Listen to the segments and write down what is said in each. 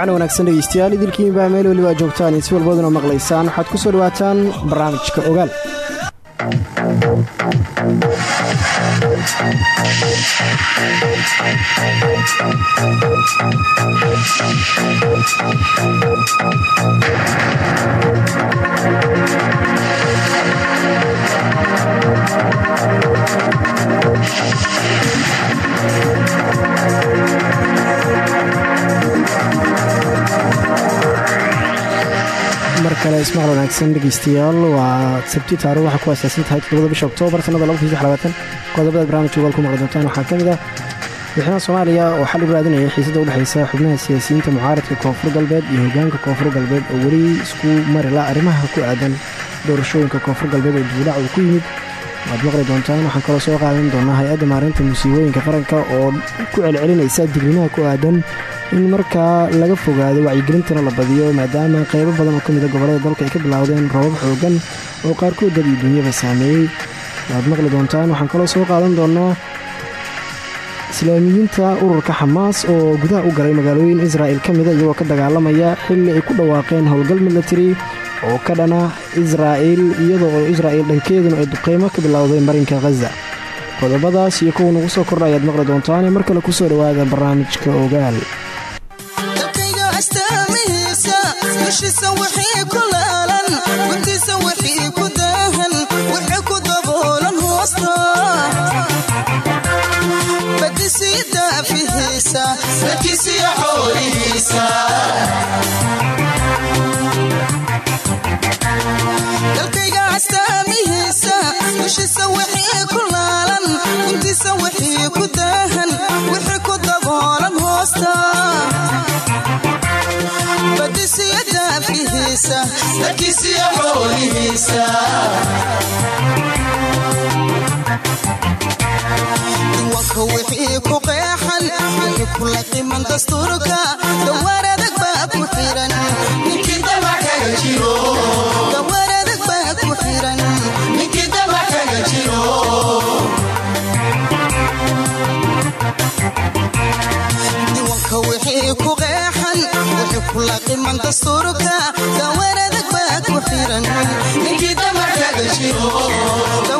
wacan wanaagsan dhegeystayaal. Idilkiinbaa meel weliba joogtaan. Iyo si walbaduna maqlaysaan. Waxaad ku soo dhawaataan barnaamijka ogaal kale ismaqal wanaagsan dhegeystayaal waa sabti taariikh waxaa ku aasaasan tahay todobada bisha oktoobar sannada qodobada barnamijka ogaal ku maqli doontaan waxaa ka mid ah madaxweynaha soomaaliya oo xal u raadinaya xiisada udhexeysa xubnaha siyaasiyiinta mucaaradka koonfur galbeed iyo hogaanka koonfur galbeed oo weli isku mari la arrimaha ku aadan doorashooyinka koonfur galbeed oo dibudhac uu ku yimid. Waad maqli doontaan waxaan kaloo soo qaadan doonaa hay'adda maareynta musiibooyinka qaranka oo ku celcelinaysa digniinaha ku aadan in markaa laga fogaado wacyigelintana la badiyo maadaama qaybo badan oo ka mida gobollada dalka ay ka bilaawdeen roobab xoogan oo qaarkood dad iyo dunyaba saameeyey. Waad maqli doontaan waxaan kaloo soo qaadan doonaa islaamiyiinta ururka xamaas oo gudaha u galay magaalooyin israa'il ka mida iyagoo ka dagaalamaya xilli ay ku dhawaaqeen howlgal milatari oo ka dhana israa'il iyadoo oo israa'il dhankeeduna ay duqeymo ka bilowday marinka khaza qodobadaas iyo kuwa nagu soo kordha ayaad maqli doontaane mar kale ku soo dhowaada barnaamijka ogaal dalkayga astaamihiisa dalkiisiyo xoolihiisa diiwaanka wixii ku qeexan wixii kula qiman dastuurka. Dawaar adag baa ku xiran ninkii dabakaga jiro. Dawaar adag baa ku xiran ninkii dabakaga jiro. Diiwaanka wixii ku qeexan wixii kula qiman dastuurka. Dawaar adag baa ku xiran ninkii dabakaga jiro dawaar adag baa ku xiran ninkii dabakaga jiro calkiisiyo daaqsintii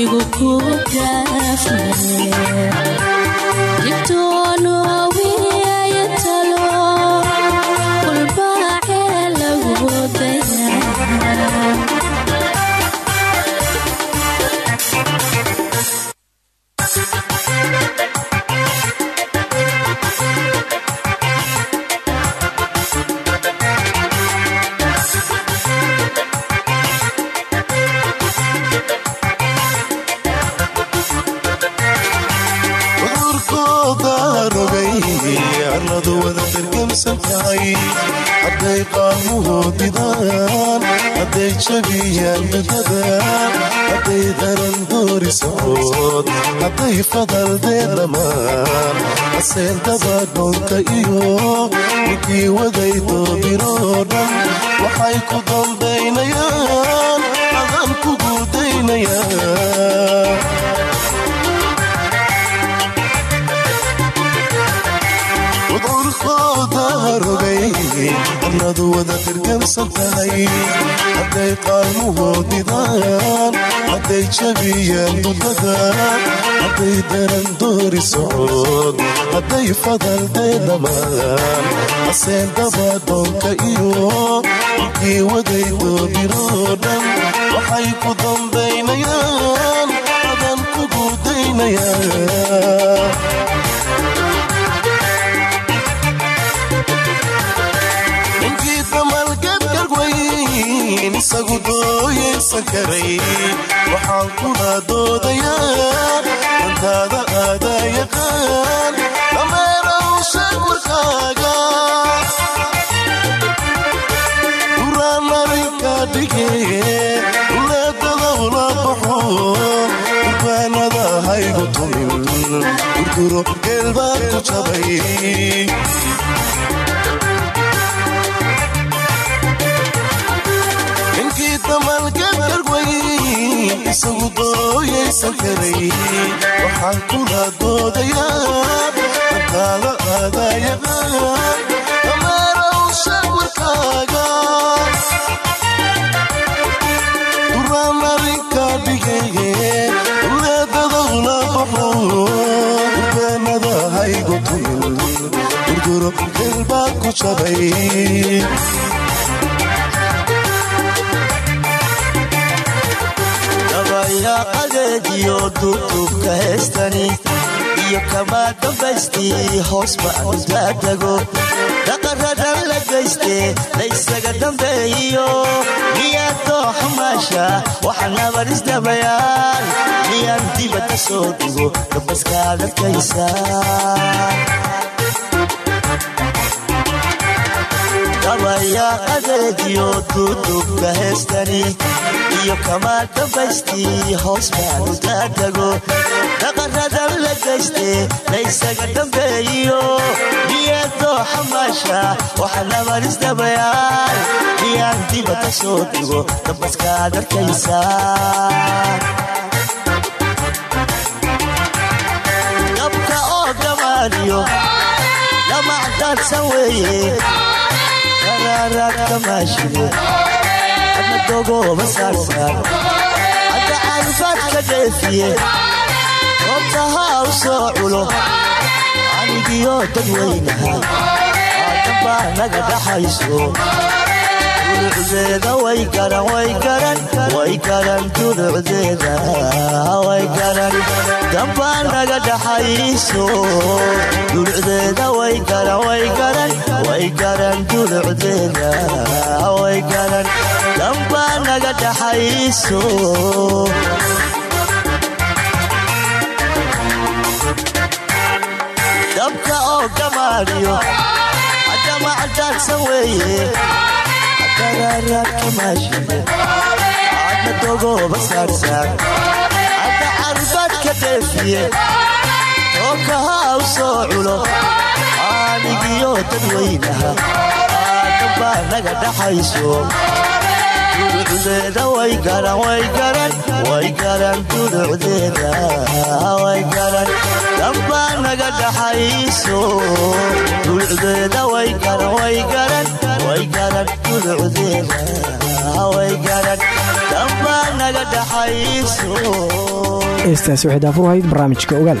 anigu ku daafmare hadday qaalmuhoodidaan hadday jabiyaan dudadaan hadday daran doori socod hadday fadaldee dhammaan aseen dabaadhoonka iyo ninkii waday doobiroo dhan waxay ku waxaan kuna doodayaa dantaada aadaa yaqaan dameerow sheeg warkaaga duraan marinka dhigee uleedadow la baxo durbaanada haygu tumin gurduro geelbaad ku jabay isagu dooyaysan karay waxaan kula doodayaa dantaada aadaa yaqaan dameerow sheeg warkaaga duraan marinka dhigeye uleedadow la baxo durbeenada haygu tumin gurduro geelbaad ku jabay adeediyo duubtuubka heestani iyo kamaa dambaystii hoos baan daadago dhaqaradan la gaystee laysaga dambeeyo miyaan dooxa maasha waxa nabar isdabayaan miyaan dibadda soo dhigo dambaskaad adkaysa dabayaa adeediyo duuduubka heestani iyo kamaa dambaystii hoos baanu daadago dhaqaradan la gaystee laysaga dambeeyo. Miyaa dooxa maasha waxa nabar isdabayaan miyaan dibadda soo dhigo dambaskaad arkaysa dabka oo damaaniyo dhamacdaadsan weeye. Kamaashide adna dogooba saarsaar hadda caanifaad ka dheefiye goobtahaa u soo culo anigiyo dadweynaha aadambaa naga dhaxayso dulucdeeda way garan way garan way garan dulucdeeda way garan dambaa naga dhaxayso dulucdeeda way garan way garan way garan dulucdeeda way garan dambaa naga dhaxayso dabka oo gamaadhiyo haddama cadaagsan weeye aadna dogooba saarsaar hadda carbaad ka dheefiye tookahaa u soo culo aanigiyo dadweynaha aadnabaa naga dhaxayso dulucdeeda way garan way garan way garan dulucdeeda way garan dambaa naga dhaxayso dulucdeeda way garan way garan way garan dulucdeeda way garan dambaa naga dhaxayso heestaasi waxay daafur ahayd barnaamijka ogaal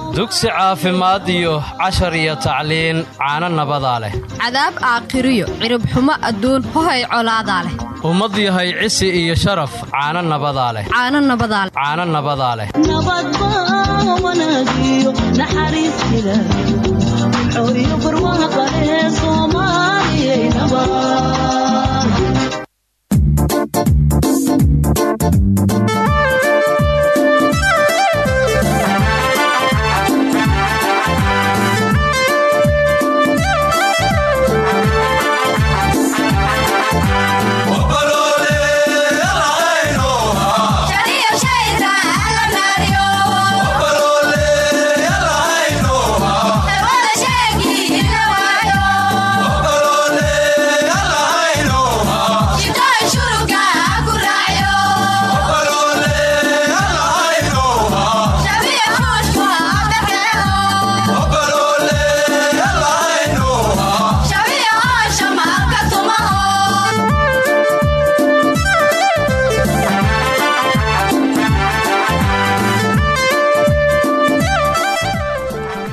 dugsi caafimaad iyo cashar iyo tacliin caano nabadaa leh. Cadaab aakhiriyo ciribxumo adduun hohay colaadaa leh. Ummad yahay cisi iyo sharaf caano nabadaa leh. Caano nabadaa leh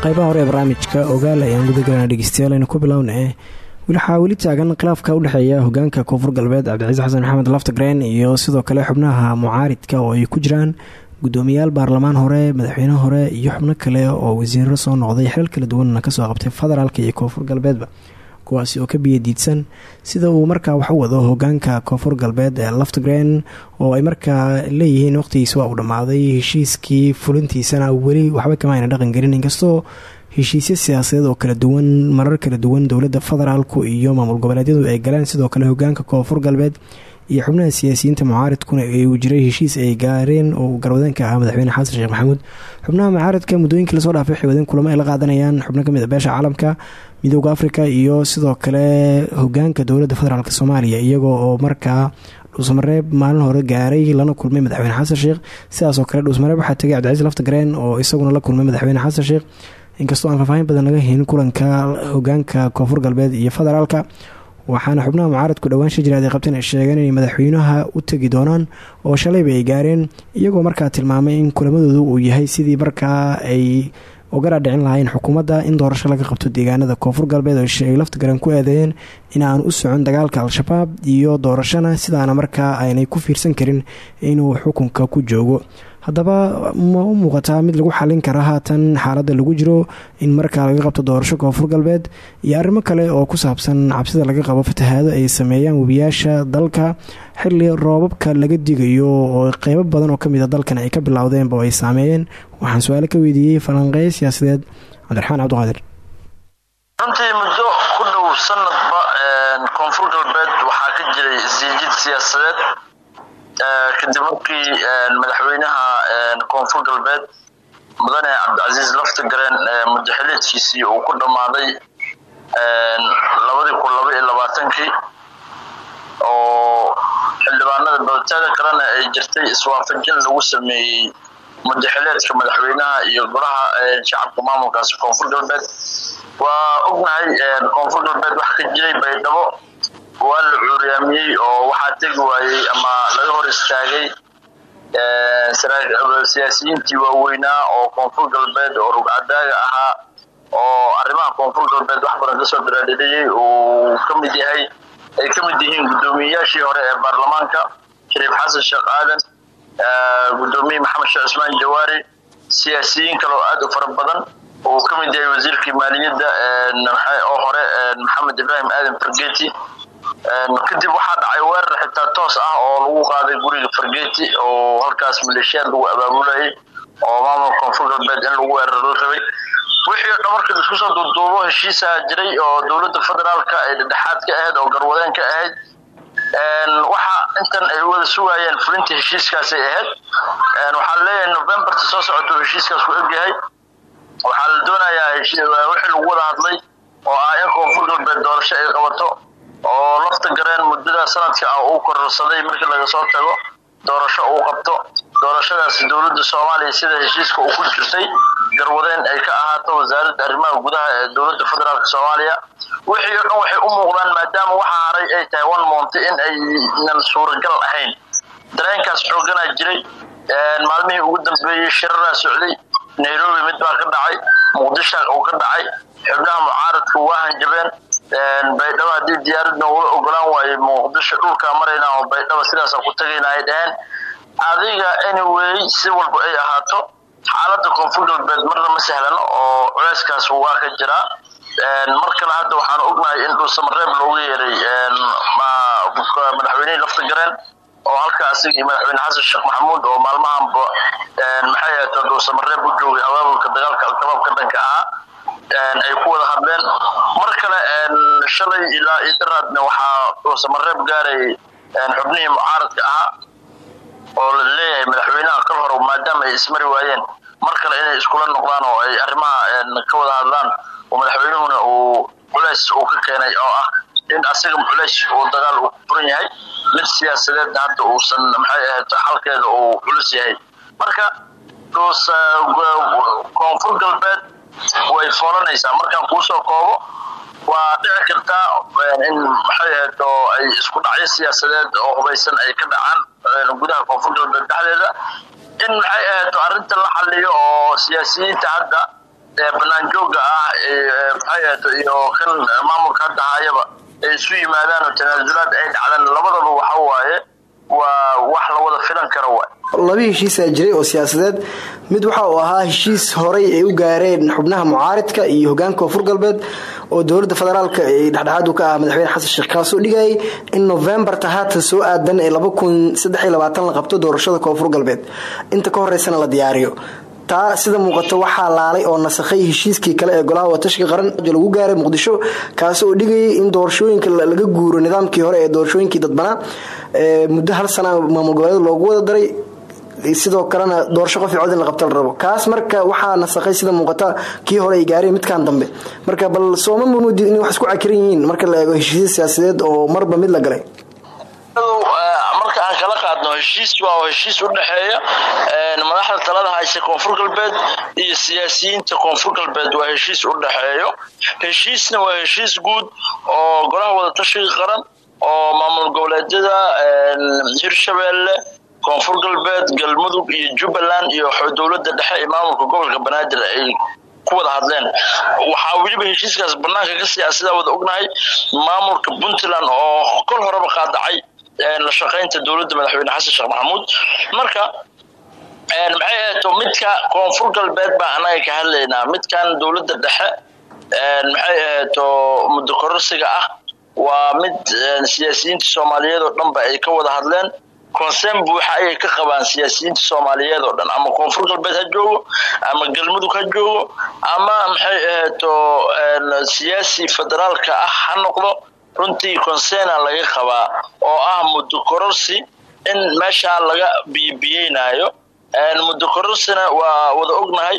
qaybaha hore ee barnaamijka ogaal ayaan gudagalana dhegeystayaal aynu ku bilowna waxaa weli taagan khilaafka u dhexeeya hogaanka koonfur galbeed cabdicasiis xasan maxamed laftagreen iyo sidoo kale xubnaha mucaaridka oo ay ku jiraan gudoomiyaal baarlamaan hore madaxweyne hore iyo xubno kale oo wasiiro soo noqday xilal kala duwanna ka soo qabtay federaalka iyo koonfur galbeedba kuwaasi oo ka biyadiidsan sida uu markaa wax u wado hogaanka koonfur galbeed ee laftagreen oo ay markaa leeyihiin waqtigiisa waa uu dhammaaday. Heshiiskii fulintiisana weli waxba kama ayna dhaqan gelin. Inkastoo heshiisyo siyaasadeed oo kala duwan marar kala duwan dowladda federaalku iyo maamul goboleedyadu ay galeen sidoo kale hogaanka koonfur galbeed iyo xubnaha siyaasiyiinta mucaaridkuna uu jiray heshiis ay gaareen oo garwadeenka ahaa madaxweyne xasan sheekh maxamuud. Xubnaha mucaaridka muddooyinkii la soo dhaafay waxay kulamo ay la qaadanayaan. Xubno ka mid a beesha caalamka midooda afrika iyo sidoo kale hogaanka dowladda federaalk soomaaliya iyagoo oo markaa dhuusmareeb maalin hore gaaray lana kulmay madaxweyne xasan sheekh. Sidaasoo kale dhuusmareeb waxaa tegay cabdicaiis laftagreen oo isaguna la kulmay madaxweyne xasan sheekh. Inkastoo aan faahfaahin badan laga helin kulanka hogaanka koonfur galbeed iyo federaalka waxaana xubnaha mucaaradku dhowaan shajiraad ay qabteen ay sheegeen inay madaxweynaha u tegi doonaan oo shalayba ay gaareen iyagoo markaa tilmaamay in kulamadoodu uu yahay sidii markaa ay uga dhaadhicin lahaayeen xukuumadda in doorasho laga qabto deegaanada. Koonfur galbeed oo ay laftigaran ku eedeeyeen in aan u socon dagaalka al-shabaab iyo doorashona sidaana markaa aanay ku fiirsan karin inuu xukunka ku joogo haddaba ma u muuqataa mid lagu xalin kara haatan xaaladda lagu jiro in markaa laga qabto doorasho koonfur galbeed iyo arrimo kale oo ku saabsan cabsida laga qabo fatahaado ay sameeyaan webiyaasha dalka xilli roobabka laga digayo oo qeybo badan oo ka mid a dalkan ay ka bilowdeenba oo ay saameeyeen. Waxaan su'aale ka weydiiyey siyaasadeed cabdiraxmaan cabdiqaadir. Runtii muddo ku dhow sanadba koonfur galbeed waxaa ka jiray isjiijid siyaasadeed kadib markii madaxweynaha koonfur galbeed mudane cabdicasiis laftigareen mudaxiliedkiisii uu ku dhammaaday labadii kun laba labaatankii oo xildhibaanada balteeda kalena ay jirtay iswaafajin lagu sameeyey mudaxileedka madaxweynaha iyo golaha shacabka maamulkaasi koonfur galbeed. Waa ognahay koonfur galbeed wax ka jiray baydhabo waa la cuuryaamiyey oo waxaa tegi waayey ama laga hor istaagay siyaasiyiintii waaweynaa oo koonfur galbeed oo rugcadaaga ahaa oo arrimaha koonfur galbeed wax badan ka soo daraadhiliyey uu ka yahay ay ka mid yihiin guddoomiyeyaashii hore ee baarlamaanka shariif xasan sheekh aadan gudoomiye maxamed sheekh cismaan jawaari siyaasiyiin kale oo aad u fara badan. Uu ka mid yahay wasiirkii maaliyadda oo hore maxamed ibraahim aadan fargeti kadib waxaa dhacay weerar xitaa toos ah oo lagu qaaday guriga fargeti oo halkaas maleeshiyaad lagu abaabulayay oo maamulka koonfur galbeed in lagu weerar la wixii o dhan marka isku soo duuduubo heshiisaa jiray oo dowladda federaalka ay dhedhexaad ka ahayd oo garwadeen ka ahayd waxa intan ay wada sugaayeen fulinta heshiiskaasay ahayd. Waxaa leeyahay novemberta soo socoto heshiiskaas ku egyahay waxaa la doonayaa wixii lagu wada hadlay oo ah in koonfur galbeed doorasho ay qabato oo lafta gareen muddada sanadka ah uu kororsaday markii laga soo tago doorasho uu qabto. Doorashadaasi dowladda soomaaliya sida heshiiska uu ku jirtay garwadeen ay ka ahaato wasaaradda arrimaha gudaha ee dowladda federaalk soomaaliya. Wixii o dhan waxay u muuqdaan maadaama waxa haray ay tahay one monty in aynan suuragal ahayn. Dareenkaas xooganaa jiray maalmihii ugu dambeeyey shiraraa socday nairobi mid baa ka dhacay muqdisha uu ka dhacay xubnaha mucaaradku waa hanjabeen baydhabo haddii diyaarad noogula ogolaan waaye muqdisho dhulkaa maraynaa oo baydhabo sidaasa ku tagayna ay adiga anyway si walba ay ahaato. Xaaladda koonfur galbeed marna ma sahlano oo culeyskaas waa ka jiraa mar kale hadda waxaan ognahay in dhuusamareeb loogu yeeray madaxweynihii lafta gareen oo halka asiga iyo madaxweyne xasan sheekh maxamuud oo maalmahanba maxay ahaato dhuusamareeb u joogay abaabulka dagaalka al-shabaab ka dhanka ahaa ay ku wada hadleen. Mar kale shalay ilaa iyo daraadna waxaa dhuusamareeb gaarayay xubnihii mucaaradka ahaa oo la leeyahay madaxweynaha kal hore maadaama ay ismari waayeen. Mar kale inay iskula noqdaan oo ay arrimaha ka wada hadlaan oo madaxweynuhuna uu culeys uu ka keenay oo ah in asiga culeys uu dagaal uu furan yahay mid siyaasadeedna hadda uusan maxay ahayd xalkeeda uu culus yahay. Marka koonfur galbeed way foolanaysaa markaan kuusoo koobo waa dhici kartaa in maxay ahayd ay isku dhacyo siyaasadeed oo hubaysan ay ka dhacaan gudaha koonfur galbeed dhexdeeda. In maxay ahayd arrinta la xaliyo oo siyaasiyiinta hadda banaan jooga ah maxay ahayd iyo kan maamulka hadda hayaba ay isu yimaadaan oo tanaasulaad ay dhacdaan labadaba waxa waaye waa wax la wada filan kara waay laba heshiisaa jiray oo siyaasadeed mid waxa uu ahaa heshiis horay ay u gaareen xubnaha mucaaridka iyo hogaanka koonfur galbeed oo dowladda federaalka ay dhexdhexaad u ka ah madaxweyne xasan sheekh kaasoo dhigayay in novembarta haatan soo aadan ee la qabto doorashada koonfur galbeed inta ka horeysana la diyaariyo. Taa sida muuqato waxaa laalay oo nasakhay heshiiskii kale ee golaha watashiga qaran lagu gaaray muqdisho kaas oo dhigayay in doorashooyinka laga guuro nidaamkii hore ee doorashooyinkii dadbanaa muddo hal sana maamul goboleed loogu wada daray sidoo kalena doorasho qof cod la qabta la rabo. Kaas marka waxaa nasakhay sida muuqata kii hore ay gaareen midkan dambe. Marka bal sooma mumudi in wax isku cakiran yihiin marka la eego heshiisya siyaasadeed oo marba mid la galay. Marka aan kala qaadno heshiis waa heshiis u dhexeeya madaxda talada hayse koonfur galbeed iyo siyaasiyiinta koonfur galbeed waa heshiis u dhexeeyo. Heshiisna waa heshiis guud oo golaha wadatashiga qaran oo maamul goboleedyada hirshabeelle koonfur galbeed galmudug iyo jubbaland iyo dowladda dhexe ee maamulka gobolka banaadir ay ku wada hadleen. Waxaa weliba heshiiskaas banaanka ka siyaasada wada ognahay maamulka puntland oo kol horeba qaadacay la shaqaynta dowladda madaxweyne xasan sheekh maxamuud. Marka maxay ahayto midka koonfur galbeed baa anaga ka hadlaynaa? Midkan dowladda dhexe maxay ahayto muddo kororsiga ah waa mid siyaasiyiinta soomaaliyeed oo dhanba ay ka wada hadleen consern buuxa ayay ka qabaan siyaasiyiinta soomaaliyeed oo dhan ama koonfur galbeed ha joogo ama galmudug ha joogo ama maxay ahayto siyaasi federaalka ah ha noqdo runtii concerna laga qabaa oo ah muddo kororsi in meeshaa laga biyobiyeynayo muddo korosina waa wada ognahay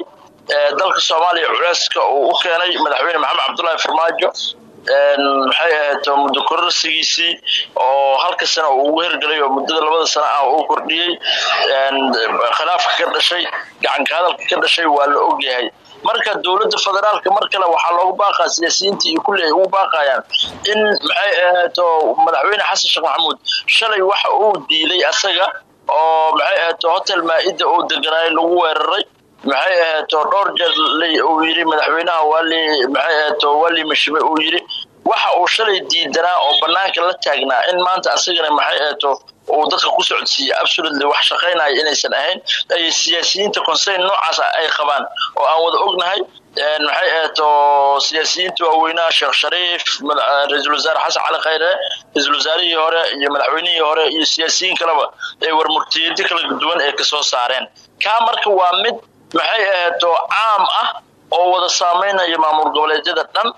dalka soomaaliya culeyska uu u keenay madaxweyne maxamed cabdulaahi farmaajo maxay ahayd muddo kororsigiisii oo halka sana uu ugu hergelay oo muddada labada sana ah uu kordhiyey khilaafka ka dhashay gacanka hadalka ka dhashay waa la ogyahay marka dowladda federaalka mar kale waxaa loogu baaqaa siyaasiyiinta iyo kulli ay ugu baaqayaan in maxay ahayto madaxweyne xasan sheekh maxamuud shalay waxa uu diiday asaga oo maxay ahayto hotel maa-ida uu lagu weeraray maxay ahayto dhowr jeer uu yidhi madaxweynaha maxay ahayto waali mashime uu yidhi waxa uu shalay diidanaa oo banaanka la taagnaa in maanta asagana maxay ahayto uu dadka ku socodsiiya absolutely wax shaqaynaya inaysan ahayn. Ay siyaasiyiinta consayn noocaas ay qabaan oo aan wada ognahay maxay ahayto siyaasiyiinta waaweynaha sheekh shariif ra'iisul wasaare xasan cali khayre wasaarihii hore iyo madaxweynihii hore iyo siyaasiyiin kaleba ay warmurtiyadi kala duwan ee ka soo saareen. Kaa marka waa mid maxay ahayto caam ah oo wada saameynaya maamul goboleedyada dhan.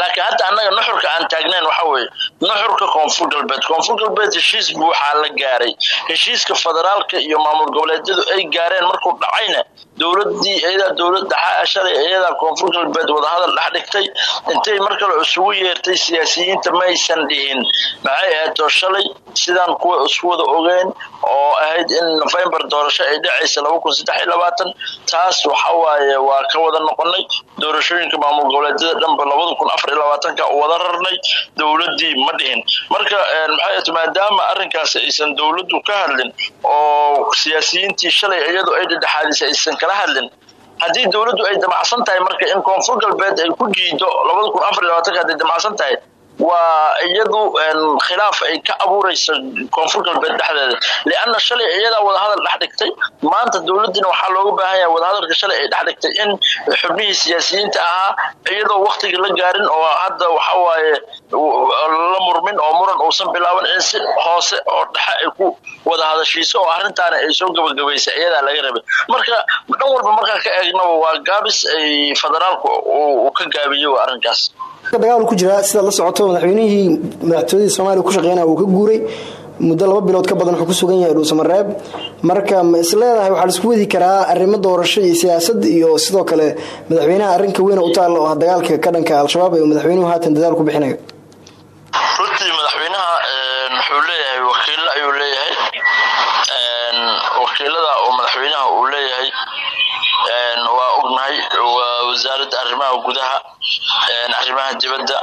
Laakiin hadda annaga nuxurka aan taagnayn waxa weeye nuxurka koonfur galbeed koonfur galbeed heshiis buuxaa la gaaray. Heshiiska federaalka iyo maamul goboleedyadu ay gaareen markuu dhacayna dowladii iyadaa dowlad dhaxa shalay iyadaa koonfur galbeed wadahadal dhex dhigtay. Intay mar kale isugu yeertay siyaasiyiinta maysan dhihin. Maxay ahayto shalay? Sidaan kuwa isku wada ogeen oo ahayd in november doorasho ay dhacaysa taas waxa waaye waa ka wada noqonay doorashooyinka maamul goboleedyada dhanba wada rarnay. Dowladii ma dhihin. Marka maxay maadaama arrinkaas aysan dowladdu ka hadlin oo siyaasiyiintii shalay iyadu ay dhedhexaadisay aysan kala hadlin. Haddii dowladdu ay damacsan tahay marka in koonfur galbeed ay ku jiido haday damacsan tahay waa iyadu khilaaf ay ka abuurayso koonfur galbeed dhexdeeda. Lianna shalay iyadaa wadahadal dhex dhigtay. Maanta dowladdiina waxaa looga baahan yahay wadahadalka shalay ay dhex dhigtay in xubnihii siyaasiyiinta ahaa iyadoo waktiga la gaarin oo hadda waxa waaye la murmin oo muran uusan bilaaban in si hoose oo dhexe ay ku wada hadashiiso oo arrintaana ay soo gabagabaysay iyadaa laga rabay. Marka dhan walba markaa ka eegnaba waa gaabis ay federaalku uu ka gaabiyey waa arrinkaas dagaal ku jira sida la socoto madaxweynihii madaxtooyadii soomaaliya ku shaqeynaya uu ka guuray muddo laba bilood ka badan wuxuu ku sugan yahay dhuusamareeb marka ma is leedahay wadi karaa arrimo doorasho iyo siyaasad iyo sidoo kale madaxweynaha arrinka weyn u taalla oo dagaalka ka dhanka al-shabaab ee madaxweynuhu haatan dadaal ku bixinayo. Runtii madaxweynaha wuxuu leeyahay wakiilo ayuu leeyahay. Wakiilada oo madaxweynaha uu leeyahay waa ognahay wasaaradda arrimaha gudaha arrimaha dibadda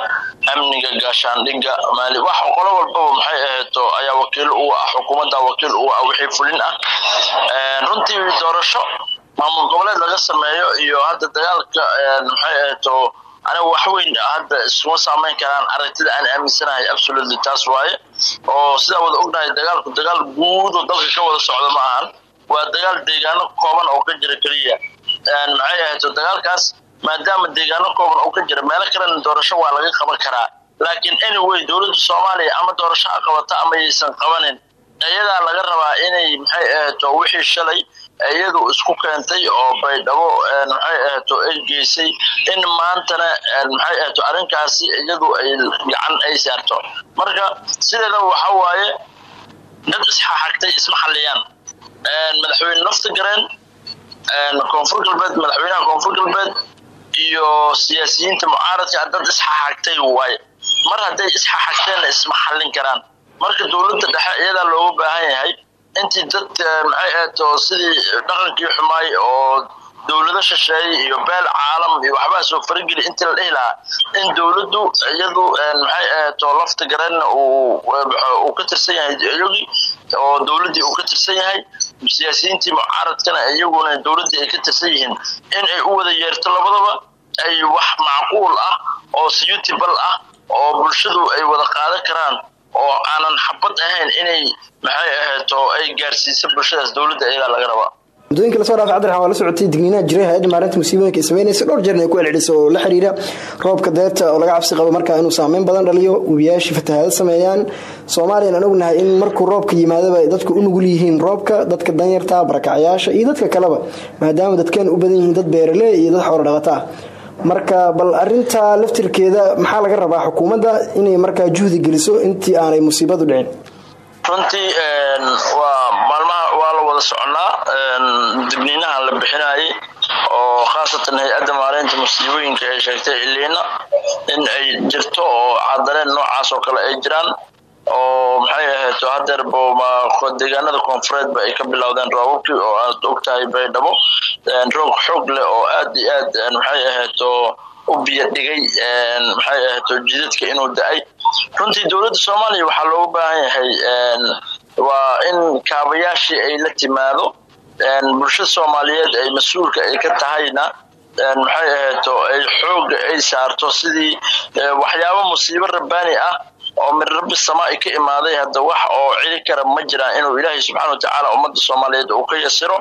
amniga gaashaandhigga maali wax qolo walbaba maxay ahayto ayaa wakiil uga ah xukuumadda wakiil uga ah wixii fulin ah. Runtii doorasho maamul goboleed laga sameeyo iyo hadda dagaalka maxay ahayto aniga wax weyn hadda iskuma saameyn karaan aragtida aan aaminsanahay absolutely taas waaye. Oo sidaa wada ognahay dagaalku dagaal guud oo dalka ka wada socda ma ahan. Waa dagaal deegaano kooban oo ka jira keliya. Maxay ahayto dagaalkaas maadaama deegaano kooban oo ka jira meelo kalena doorasho waa laga qaban karaa. Laakiin anyway dowladda soomaaliya ama doorasho ha qabata ama yaysan qabanin iyadaa laga rabaa inay maxay ahayto wixii shalay iyadu isku keentay oo baydhabo maxay ahayto ay geysay in maantana maxay ahayto arrinkaasi iyadu ay gacan ay saarto. Marka sideeda waxa waaye dad isxaxagtay isma xalliyaan. Madaxweyne nafta gareen koonfur galbeed madaxweynaha koonfur galbeed iyo siyaasiyiinta mucaaradka dad isxaxagtay waaye mar hadday isxaxagteenna isma xallin karaan. Marka dowladda dhexe iyadaa looga baahan yahay intii dad maxay ahayto sidii dhaqankii xumaay oo dowlado shisheeye iyo beel caalam iyo waxbaa soo farageli intii la dhihi lahaa in dowladdu iyadu maxay ahayto lafta gareenna uu ka tirsan yahay iyagii oo dowladdii uu ka tirsan yahay siyaasiyiintii mucaaradkana iyaguna dowladdii ay ka tirsan yihiin in ay u wada yeerto labadaba ay wax macquul ah oo siyutibal ah oo bulshadu ay wada qaadan karaan oo aanan xabad ahayn inay maxay ahayto ay gaarsiiso bulshadaas dowladda iyadaa laga rabaa muddooyinka la soo dhaafay cabdiraxmaan waa la socotay digniinaha jiray hay'adda musiibooyinka ay dhowr jeerna ay ku celceliso oo la xiriira roobka deerta oo laga cabsi qabo markaa inuu saameyn badan dhaliyo. Webiyaashii fatahaado sameeyaan. Soomaaliyana aan ognahay in markuu roobka yimaadaba dadku u nugul yihiin roobka dadka danyarta barakacyaasha iyo dadka kaleba maadaama dadkeen u badan yihiin dad beerale iyo dad xoolo dhaqata marka bal arinta laftirkeeda maxaa laga rabaa xukuumadda inay markaa juhdi geliso intii aanay musiibadu dhicin runtii waa maalmaha waa la wada soconaa digniinaha la bixinayay oo khaasatan hay'adda maareynta musiibooyinka ay sheegtay iliina in ay jirto oo cadareen noocaas oo kale ay jiraan oo maxay ahayto hadeerba deegaanada koonfureedba ay ka bilowdeen roobabkii oo aad ogtahay baydhabo roog xoog leh oo aad iyo aad maxay ahayto u biyo dhigay maxay ahayto jidadka inuu da'ay. Runtii dowladda soomaaliya waxaa loogu baahan yahay waa in kaabayaashii ay la timaado bulshada soomaaliyeed ay mas'uulka ay ka tahayna maxay ahayto ay xooga ay saarto sidii waxyaabo musiibo rabbaani ah oo min rabbi samaa'i ka imaaday hadda wax oo celi kara ma jiraan inuu ilaahay subxaana wa tacaala ummadda soomaaliyeed uu ka yasiro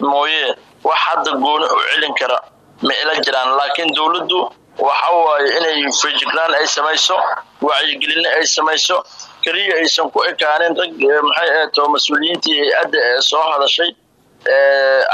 mooye wax hadda gooni u celin kara ma ila jiraan laakiin dowladdu waxa waaye inay fejignaan ay samayso wacyigelinna ay samayso keliya aysan ku ekaanin rag maxay ahayto mas'uuliyiintii hay'adda soo hadashay?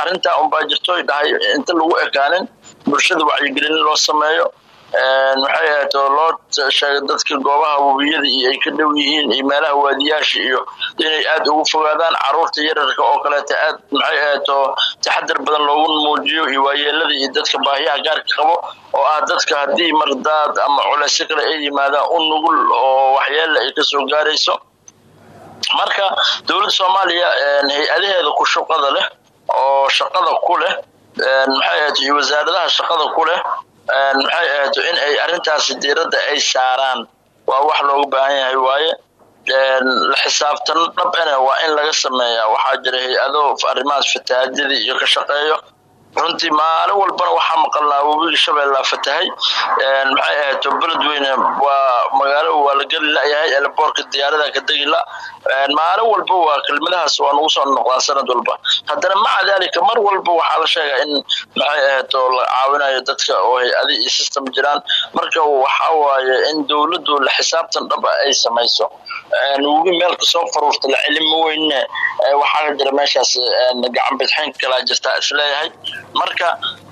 Arrintaa unbaa jirto dhahay inta lagu ekaanin bulshada wacyigelin loo sameeyo maxay ahayto loo sheegay dadka goobaha webiyada iyo ay ka dhow yihiin iyo meelaha waadiyaasha iyo inay aad ugu fogaadaan carruurta yararka oo kaleeta aad maxay ahayto taxadar badan loogu muujiyo iyo waayeelada iyo dadka baahiyaha gaarka qabo oo ah dadka haddii mardaad ama culeysyo kale ay yimaadaan u nugul oo waxyeella ay ka soo gaarayso. Marka dowladda soomaaliya hay'adaheeda ku shaqada leh oo shaqada ku leh maxay iyo wasaaradaha shaqada ku leh maxay ahayto in ay arrintaasi diiradda ay saaraan waa wax loogu baahan yahay waaye la xisaabtan dhabene waa in laga sameeyaa. Waxaa jira hay'ado arrimahaas iyo ka shaqeeyo runtii maalin walbana waxaa maqalnaa webiga shabeellaa fatahay. Maxay ahayto beledweyne waa magaalo waa la geli layahay eleboorka diyaarada ka degi la. Maalin walba waa kelmadahaas waa nagu soo noqdaan sanad walba. Haddana maca mar walba waxaa la sheegaa in maxay ahayto la caawinayo dadka oo hay'adi system jiraan. Marka waxaa waaye in dowladdu la xisaabtan dhaba ay samayso webi meel ka soo faruurta la celimi weyne. Waxaa jira meeshaas gacan bidxayn kalaa jirtaa is leeyahay marka